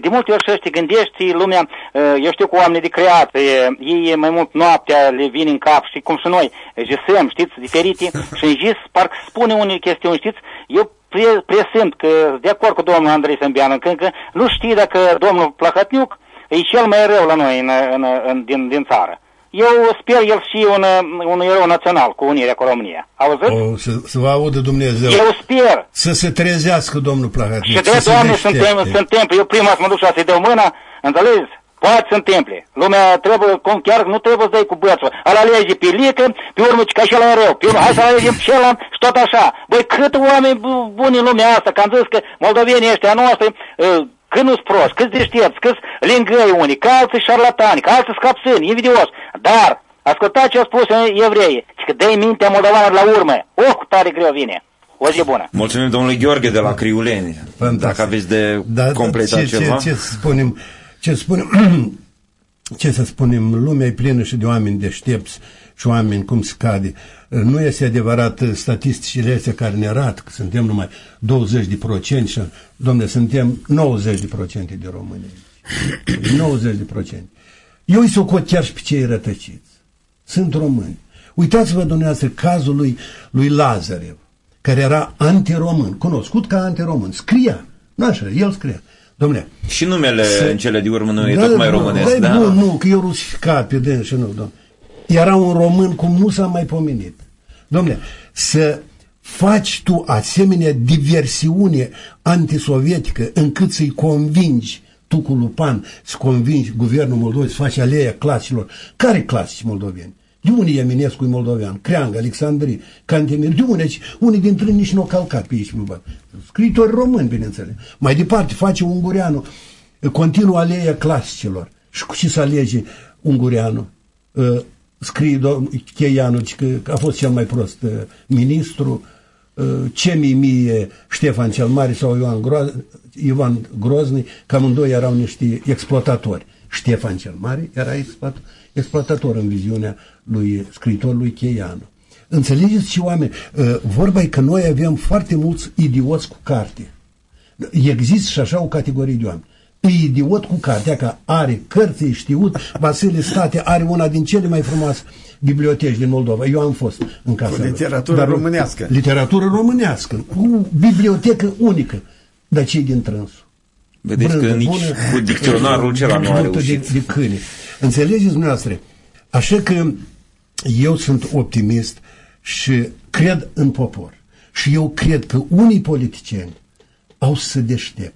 de multe ori și te gândești, lumea, uh, eu știu cu oamenii de creație, ei mai mult noaptea le vin în cap, și cum și noi, jesăm, știți, diferite, (laughs) și în jis parcă spune unele chestiuni, știți, eu pre- presimt că de acord cu domnul Andrei Sâmbianu, că încă nu știi dacă domnul Plahătniuc e cel mai rău la noi în, în, în, din, din țară. Eu sper el și un, un erou național cu unirea cu România. Auzit? O, să, să vă audă Dumnezeu. Eu sper. Să se trezească, domnul Plahatnic. Și de, să se Doamne, se deștepte. întâmplă, se întâmplă. Eu prima să mă duc și să-i dau mâna, înțelegi? Poate se întâmple. Lumea trebuie, cum chiar nu trebuie să dai cu bățul. Îl alege pe lică, pe urmă că și ăla e rău. Pe urmă, hai să alegem pe celălalt și tot așa. Băi, cât oameni bu- buni în lumea asta, că am zis că moldovenii ăștia noștri, uh, că nu-s proști, câți deștepți, câți lingăi unii, că alții șarlatani, că alții scapsâni, invidioși. Dar, ascultați ce au spus evreii, că dă-i mintea moldovană la urmă. Oh, cu tare greu vine. O zi bună. Mulțumim domnului Gheorghe de la Criuleni. Fantastic. Dacă aveți de Da, completat ce, ceva. Ce, ce să spunem, ce să spunem, (clears throat) ce să spunem, lumea e plină și de oameni deștepți și oameni cum se cade. Nu este adevărat uh, statisticile astea care ne arată că suntem numai 20 de procente și, domne, suntem 90 de procente de români. 90 de procente. Eu îi socot chiar și pe cei rătăciți. Sunt români. Uitați-vă, dumneavoastră, cazul lui, lui Lazarev, care era antiromân, cunoscut ca antiromân. Scria, nu așa, el scria. Domnule, Și numele Se- în cele din urmă nu e da, tot mai nu, românesc, da? da? Nu, nu, că eu rusificat pe dâns și nu, domnule. Era un român cum nu s-a mai pomenit. Domnule, să faci tu asemenea diversiune antisovietică încât să-i convingi tu cu Lupan, să convingi guvernul Moldovei să faci aleia clasicilor. Care clasici moldoveni? De unde e Eminescu e moldovean? Creang, Alexandri, Cantemir, de unde? Unii dintre ei nici nu au calcat pe aici, mă bă. Scriitori români, bineînțeles. Mai departe, face Ungureanu, continuă aleia clasicilor. Și cu ce să alege Ungureanu? Uh, Scrie domnul Cheianu că a fost cel mai prost uh, ministru, uh, ce mie Ștefan cel Mare sau Ioan Gro- Ivan Grozny, că amândoi erau niște exploatatori. Ștefan cel Mare era exploat, exploatator în viziunea lui scriitorului Cheianu. Înțelegeți ce oameni? Uh, Vorba e că noi avem foarte mulți idioți cu carte. Există și așa o categorie de oameni. E idiot cu cartea, că are cărți, e știut, Vasile State are una din cele mai frumoase biblioteci din Moldova. Eu am fost în casa Cu lui. literatură Dar- românească. Literatură românească. Cu bibliotecă unică. Dar ce din trânsul? Vedeți că Brândă nici bună, cu dicționarul acela nu a multă de, reușit. de câine. Înțelegeți dumneavoastră? Așa că eu sunt optimist și cred în popor. Și eu cred că unii politicieni au să se deștepte.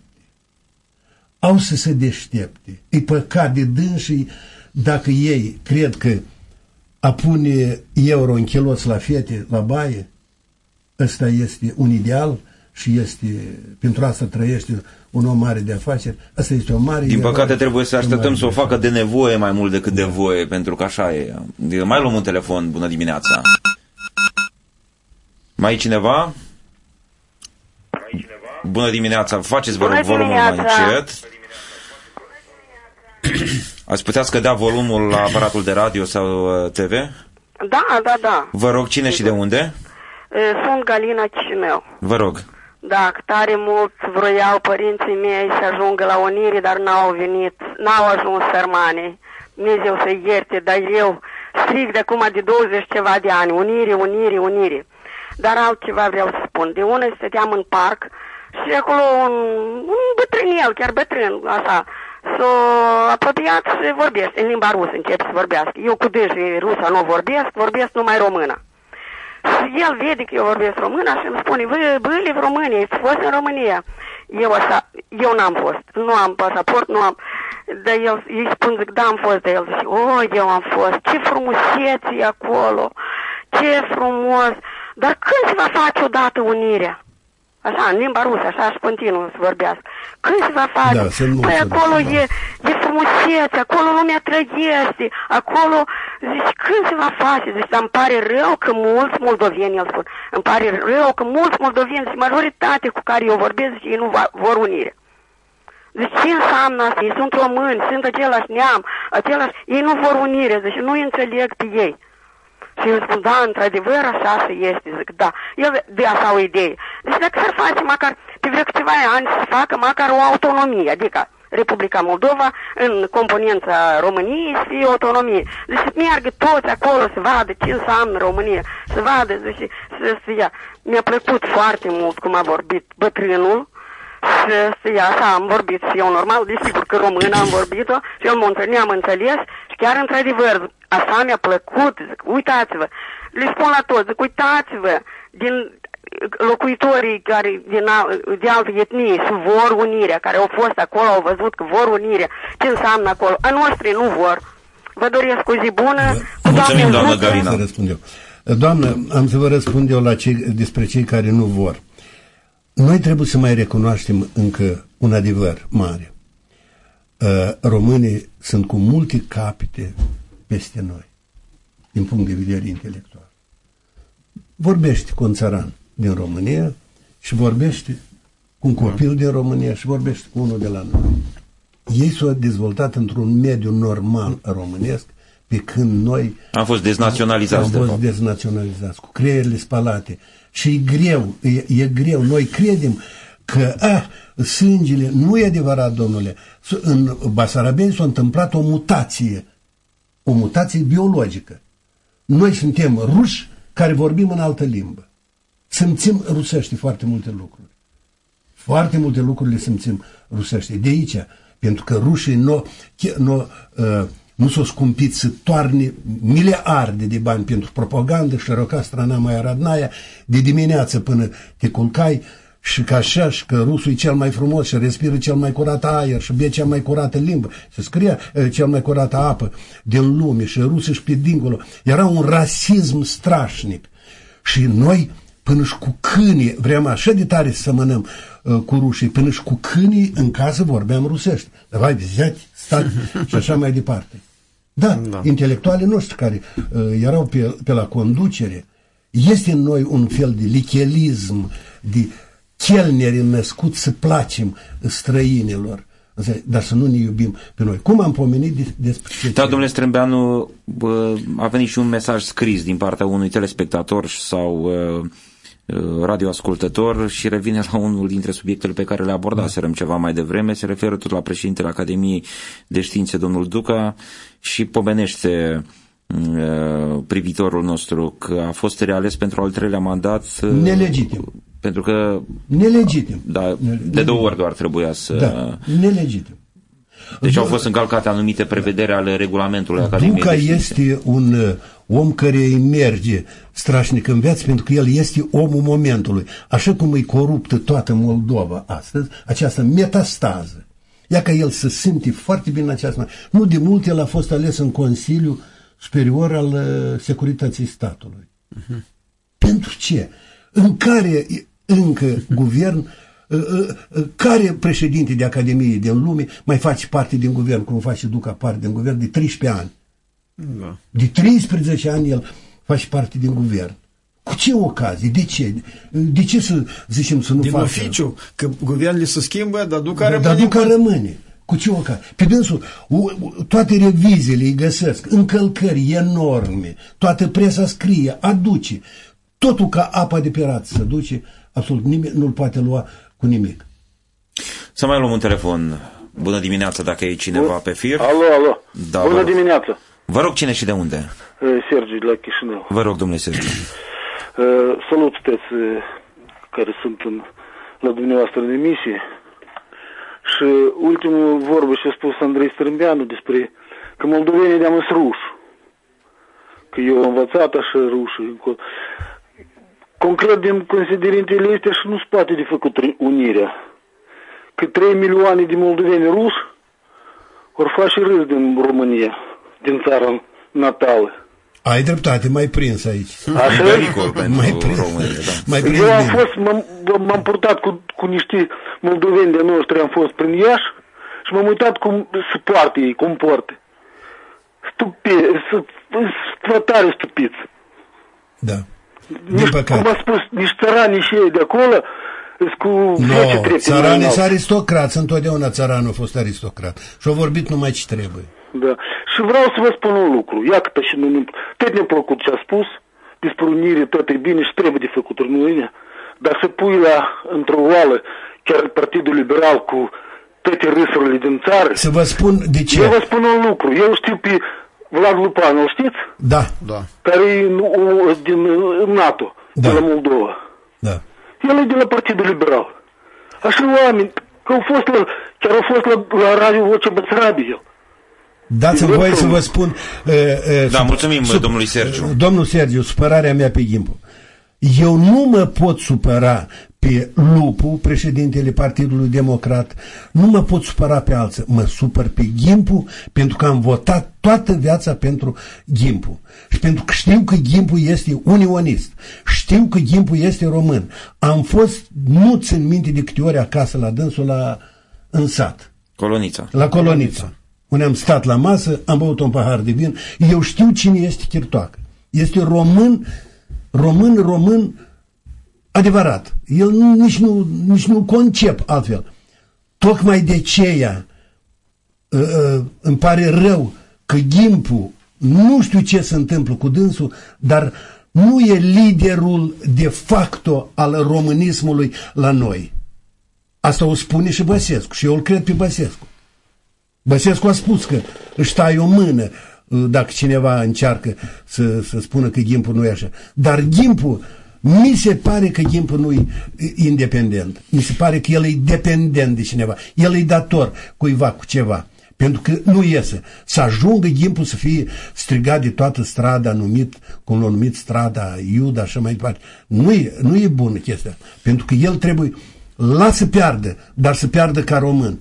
Au să se deștepte. E păcat de dânsii dacă ei cred că a pune euro în chiloți la fete, la baie, ăsta este un ideal și este, pentru asta trăiește un om mare de afaceri. Asta este o mare Din eroare păcate trebuie să și o așteptăm mare să o de facă de nevoie mai mult decât de voie, pentru că așa e. Mai luăm un telefon, bună dimineața. Mai e cineva? Bună dimineața, faceți vă rog Bună volumul mai dimineața. încet. Ați putea scădea volumul la aparatul de radio sau uh, TV? Da, da, da. Vă rog, cine și de unde? E, Sunt Galina Chișinău. Vă rog. Da, tare mult vroiau părinții mei să ajungă la unire, dar n-au venit, n-au ajuns sărmanii. Dumnezeu să ierte, dar eu strig de acum de 20 ceva de ani, unire, unire, unire. Dar altceva vreau să spun. De ună stăteam în parc și acolo un, un bătrânel, chiar bătrân, așa, s-a apropiat și vorbește în limba rusă, încep să vorbească. Eu cu dânsii rusa nu vorbesc, vorbesc numai română. Și el vede că eu vorbesc română și îmi spune, bă, băli români, ați fost în România? Eu așa, eu n-am fost, nu am pasaport, nu am... Dar el, îi spun, zic, da, am fost, dar el. Zice, o, eu am fost, ce frumusețe e acolo, ce frumos, dar când se va face odată unirea? Așa, în limba rusă, așa și continuă să vorbească. Când se va face? Da, sunt mulți, păi da, acolo da. e, e frumusețe, acolo lumea trăiește, acolo, zici, când se va face? Zici, dar îmi pare rău că mulți moldoveni, el spun, îmi pare rău că mulți moldoveni, zici, majoritate cu care eu vorbesc, zici, ei nu va, vor unire. Deci ce înseamnă asta? Ei sunt români, sunt același neam, același... Ei nu vor unire, deci nu înțeleg pe ei. Și eu spun, da, într-adevăr, așa și este. Zic, da. El de așa o idee. Deci dacă s-ar face măcar, pe vreo câteva ani, să facă măcar o autonomie, adică Republica Moldova, în componența României, să fie autonomie. Deci să meargă toți acolo să vadă ce înseamnă România, să vadă, deci să, să ia. Mi-a plăcut foarte mult cum a vorbit bătrânul, și să ia așa, am vorbit și eu normal, desigur că română am vorbit-o și el mă întâlnea, am înțeles și chiar într-adevăr așa mi-a plăcut, zic, uitați-vă, le spun la toți, zic, uitați-vă, din locuitorii care din al, de altă etnie și vor unirea, care au fost acolo, au văzut că vor unirea, ce înseamnă acolo. A noștri nu vor. Vă doresc o zi bună. Mulțumim, doamnă ajută. Galina. Să răspund eu. Doamnă, am să vă răspund eu la cei, despre cei care nu vor. Noi trebuie să mai recunoaștem încă un adevăr mare. Uh, Românii sunt cu multe capite peste noi, din punct de vedere intelectual. Vorbește cu un țăran din România și vorbește cu un copil din România și vorbește cu unul de la noi. Ei s-au dezvoltat într-un mediu normal românesc, pe când noi Am fost deznaționalizați, am de fost fapt. deznaționalizați, cu creierile spalate. Și e greu, e, e greu. Noi credem că ah, sângele, nu e adevărat, domnule. S- În Basarabeni s-a întâmplat o mutație, o mutație biologică. Noi suntem ruși care vorbim în altă limbă. Simțim rusește foarte multe lucruri. Foarte multe lucruri le simțim rusește. De aici, pentru că rușii nu, nu, uh, nu s-o scumpit să toarne miliarde de bani pentru propagandă și roca strana mai radnaia de dimineață până te culcai și că așa, și că rusul e cel mai frumos și respiră cel mai curat aer și bie cea mai curată limbă, se scrie eh, cel mai curată apă din lume și rusul și pe dincolo. Era un rasism strașnic. Și noi până și cu câinii, vrem așa de tare să mănăm uh, eh, cu rușii, până și cu câinii în casă vorbeam rusești. Vai, viziați, stați și așa mai departe. Da, da. intelectualii noștri care uh, erau pe, pe la conducere, este în noi un fel de lichelism, de chelneri născut să placem străinilor, dar să nu ne iubim pe noi. Cum am pomenit de, despre ce Da, domnule Strâmbeanu, bă, a venit și un mesaj scris din partea unui telespectator sau uh, uh, radioascultător și revine la unul dintre subiectele pe care le abordaserăm ceva mai devreme. Se referă tot la președintele Academiei de Științe, domnul Duca, și pomenește uh, privitorul nostru că a fost reales pentru al treilea mandat. uh, Nelegitim. Pentru că, Nelegitim. da, de două ori doar trebuia să... Da, nelegitim. Deci au fost încălcate anumite prevederi ale regulamentului Academiei Duca de Științe. este un uh, om care îi merge strașnic în viață pentru că el este omul momentului. Așa cum e coruptă toată Moldova astăzi, această metastază. Ia că el se simte foarte bine în această... Nu de mult el a fost ales în Consiliul Superior al uh, Securității Statului. Pentru ce? În care încă guvern, uh, uh, uh, care președinte de Academie din lume mai face parte din guvern, cum face Duca parte din guvern, de 13 ani. Da. De 13 ani el face parte din guvern. Cu ce ocazie? De ce? De ce să zicem să nu Din facă? oficiu, că guvernele se schimbă, dar Duca Dar, rămâne. dar Duca rămâne. Cu ce ocazie? Pe dânsul, u- u- toate reviziile îi găsesc, încălcări enorme, toată presa scrie, aduce. Totul ca apa de pe rat se duce, absolut nimeni nu-l poate lua cu nimic. Să mai luăm un telefon. Bună dimineața, dacă e cineva pe fir. Alo, alo. Da, Bună vă rog. dimineața. Vă rog cine și de unde? Eh, Sergiu de la Chișinău. Vă rog, domnule Sergiu. Eh, Salut toți eh, care sunt în, la dumneavoastră în emisie. Și ultimul vorbă și a spus Andrei Strâmbeanu despre că moldovenii de-am ruși. Că eu am învățat așa rușii. Concret din considerentele astea și nu se poate de făcut unirea. Că 3 milioane de moldoveni ruși vor face râs din România, din țara natală. Ai dreptate, mai prins aici. Așa? Pericol pentru Mai prins. România, da. Mai prins Eu am bine. fost, m-am, m-am purtat cu, cu niște moldoveni de noștri, am fost prin Iași și m-am uitat cum se poartă ei, cum poartă. Stupi, sunt tare stupiți. Da. Din Nici, cum păcate. a spus, nici țăranii și ei de acolo, sunt cu 10 No, trepte mai țăranii înalt. sunt aristocrați, întotdeauna țăranul a fost aristocrat. Și a vorbit numai ce trebuie. Da. Și vreau să vă spun un lucru. Iată și nu, nu, tot ne-a plăcut ce a spus, despre unire tot e bine și trebuie de făcut urmările. Dar să pui la, într-o oală, chiar Partidul Liberal cu toate râsurile din țară. Să vă spun de ce. Eu vă spun un lucru. Eu știu pe Vlad Lupan, îl știți? Da, Da. Care e în- o- din uh, NATO, Da. de la Moldova. da. El e de la Partidul Liberal. Așa oameni, că au fost la, chiar au fost la, la Radio Vocea Băsarabie el. Dați-mi voie să vă spun... Uh, uh, Da, sub- mulțumim, domnului Sergiu. Domnul Sergiu, supărarea mea pe Gimpu. Eu nu mă pot supăra pe Lupu, președintele Partidului Democrat, nu mă pot supăra pe alții, mă supăr pe Gimpu pentru că am votat toată viața pentru Gimpu. Și pentru că știu că Gimpu este unionist, știu că Gimpu este român. Am fost, nu țin minte de câte ori acasă la dânsul la, în sat. Colonița. La Colonița. Unde am stat la masă, am băut un pahar de vin. Eu știu cine este Chirtoacă. Este român, român, român adevărat. El nu, nici, nu, nici nu concep altfel. Tocmai de aceea uh, uh, îmi pare rău că Gimpu, nu știu ce se întâmplă cu dânsul, dar nu e liderul de facto al românismului la noi. Asta o spune și Băsescu și eu îl cred pe Băsescu. Băsescu a spus că își tai o mână uh, dacă cineva încearcă să, să spună că Gimpu nu e așa. Dar Gimpu, mi se pare că Gimpu nu e independent. Mi se pare că el e dependent de cineva. El e dator cuiva cu ceva. Pentru că nu iese. Să ajungă Gimpu să fie strigat de toată strada, numit, cum l-a numit strada Iuda și mai departe. Nu e, nu e bună chestia. Pentru că el trebuie, lasă să piardă, dar să piardă ca român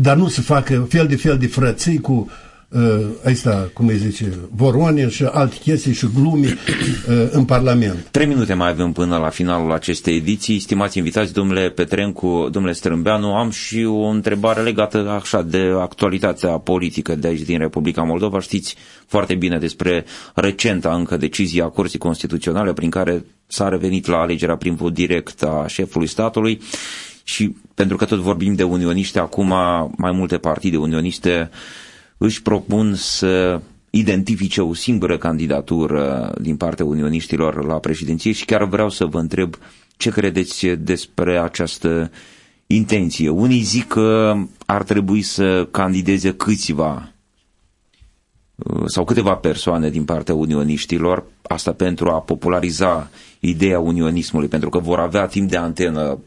dar nu să facă fel de fel de frății cu uh, ăsta, cum îi zice, Voronin și alte chestii și glumi uh, în Parlament. Trei minute mai avem până la finalul acestei ediții. Stimați invitați, domnule Petrencu, domnule Strâmbeanu, am și o întrebare legată așa de actualitatea politică de aici din Republica Moldova. Știți foarte bine despre recenta încă decizie a Curții Constituționale prin care s-a revenit la alegerea prin vot direct a șefului statului și pentru că tot vorbim de unioniști, acum mai multe partide unioniste își propun să identifice o singură candidatură din partea unioniștilor la președinție și chiar vreau să vă întreb ce credeți despre această intenție. Unii zic că ar trebui să candideze câțiva sau câteva persoane din partea unioniștilor, asta pentru a populariza ideea unionismului, pentru că vor avea timp de antenă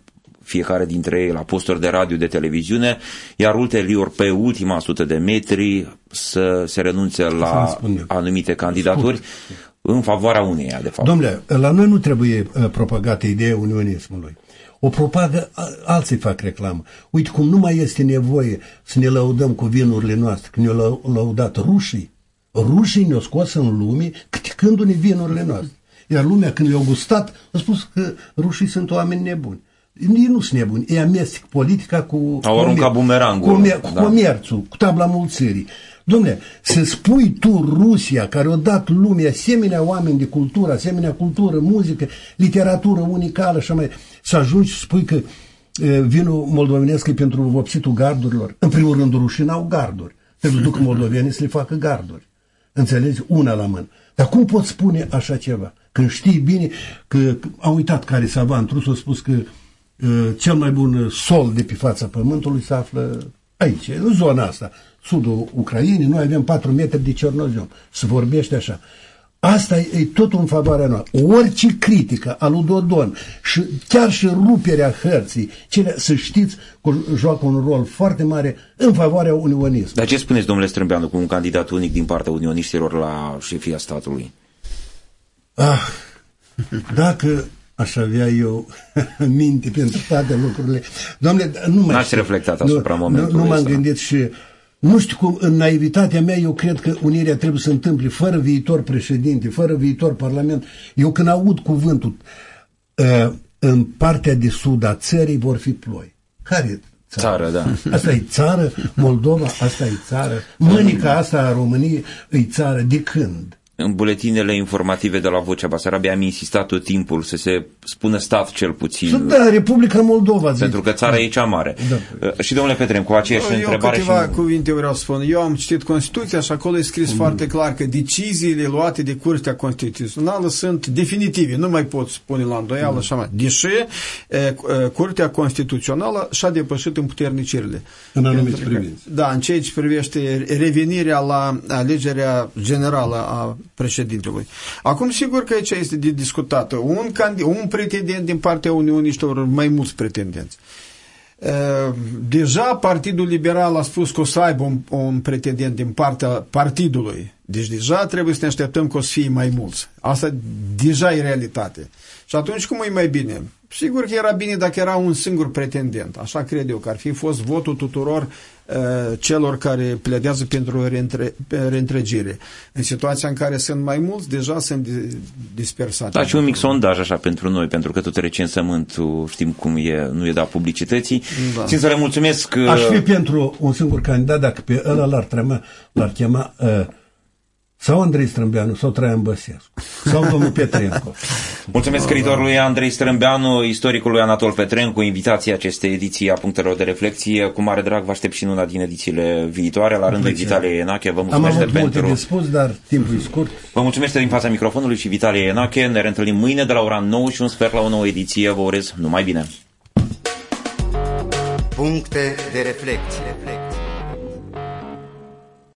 fiecare dintre ei la posturi de radio, de televiziune, iar ulterior pe ultima sută de metri să se renunțe la anumite candidaturi în favoarea uneia, de fapt. Domnule, la noi nu trebuie uh, propagată ideea unionismului. O propagă, alții fac reclamă. Uite cum nu mai este nevoie să ne lăudăm cu vinurile noastre, când ne-au lăudat rușii. Rușii ne-au scos în lume criticându-ne vinurile noastre. Iar lumea, când le-au gustat, a spus că rușii sunt oameni nebuni. Ei nu sunt nebuni, ei amestec politica cu, Au aruncat bumerangul. Comer, cu da. comerțul, cu tabla mulțirii. Dom'le, să spui tu Rusia, care a dat lumea asemenea oameni de cultură, asemenea cultură, muzică, literatură unicală și mai, să ajungi să spui că e, vinul moldovenesc e pentru vopsitul gardurilor. În primul rând, rușii n-au garduri. Trebuie duc moldovenii să le facă garduri. Înțelegi? Una la mână. Dar cum poți spune așa ceva? Când știi bine că, am uitat care savant rus a spus că cel mai bun sol de pe fața pământului se află aici, în zona asta, sudul Ucrainei, noi avem 4 metri de cernozion. Se vorbește așa. Asta e, e tot în favoarea noastră. Orice critică a lui Dodon și chiar și ruperea hărții, cele, să știți că joacă un rol foarte mare în favoarea unionismului. Dar ce spuneți, domnule Strâmbeanu, cu un candidat unic din partea unioniștilor la șefia statului? Ah, dacă aș avea eu (laughs) minte pentru toate lucrurile. Doamne, nu mai N-ați reflectat asupra nu, momentului Nu, nu m-am ăsta. gândit și nu știu cum, în naivitatea mea, eu cred că unirea trebuie să întâmple fără viitor președinte, fără viitor parlament. Eu când aud cuvântul uh, în partea de sud a țării vor fi ploi. Care Țară, da. Asta e țară, Moldova, asta e țară, Mânica asta a României e țară. De când? În buletinele informative de la Vocea Basarabia am insistat tot timpul să se spună stat cel puțin. Să da, Republica Moldova. Zic. Pentru că țara e cea mare. Da. Uh, Și domnule Petrem, cu aceeași Eu întrebare câteva și... cuvinte vreau să spun. Eu am citit Constituția și acolo e scris mm. foarte clar că deciziile luate de Curtea Constituțională sunt definitive, nu mai pot spune la îndoială mm. și mai. Deși e, e, Curtea Constituțională și-a depășit împuternicirile. În anumite Pentru că- privințe. Da, în ceea ce privește revenirea la alegerea generală a președintelui. Acum, sigur că aici este de discutat. Un, candi- un pretendent din partea Uniunii, mai mulți pretendenți. Uh, deja Partidul Liberal a spus că o să aibă un, un pretendent din partea partidului. Deci deja trebuie să ne așteptăm că o să fie mai mulți. Asta deja e realitate. Și atunci cum e mai bine? Sigur că era bine dacă era un singur pretendent. Așa cred eu că ar fi fost votul tuturor uh, celor care pledează pentru reîntre, reîntregire. În situația în care sunt mai mulți, deja sunt dispersate. Da, și un mic sondaj așa pentru noi, pentru că tot recensământul știm cum e, nu e dat publicității. Da. Țin să le mulțumesc. Uh... Aș fi pentru un singur candidat dacă pe ăla l-ar, trema, l-ar chema uh, sau Andrei Strâmbeanu, sau Traian Băsescu, sau domnul Petrencu. Mulțumesc scriitorului Andrei Strâmbeanu, istoricului Anatol Petrencu, invitația acestei ediții a punctelor de reflexie. Cu mare drag vă aștept și în una din edițiile viitoare, la rândul Vitalie Enache. Vă mulțumesc Am avut pentru... multe de spus, dar timpul e scurt. Vă mulțumesc din fața microfonului și Vitalie Enache. Ne reîntâlnim mâine de la ora 9 și un sfert la o nouă ediție. Vă urez numai bine. Puncte de reflexie.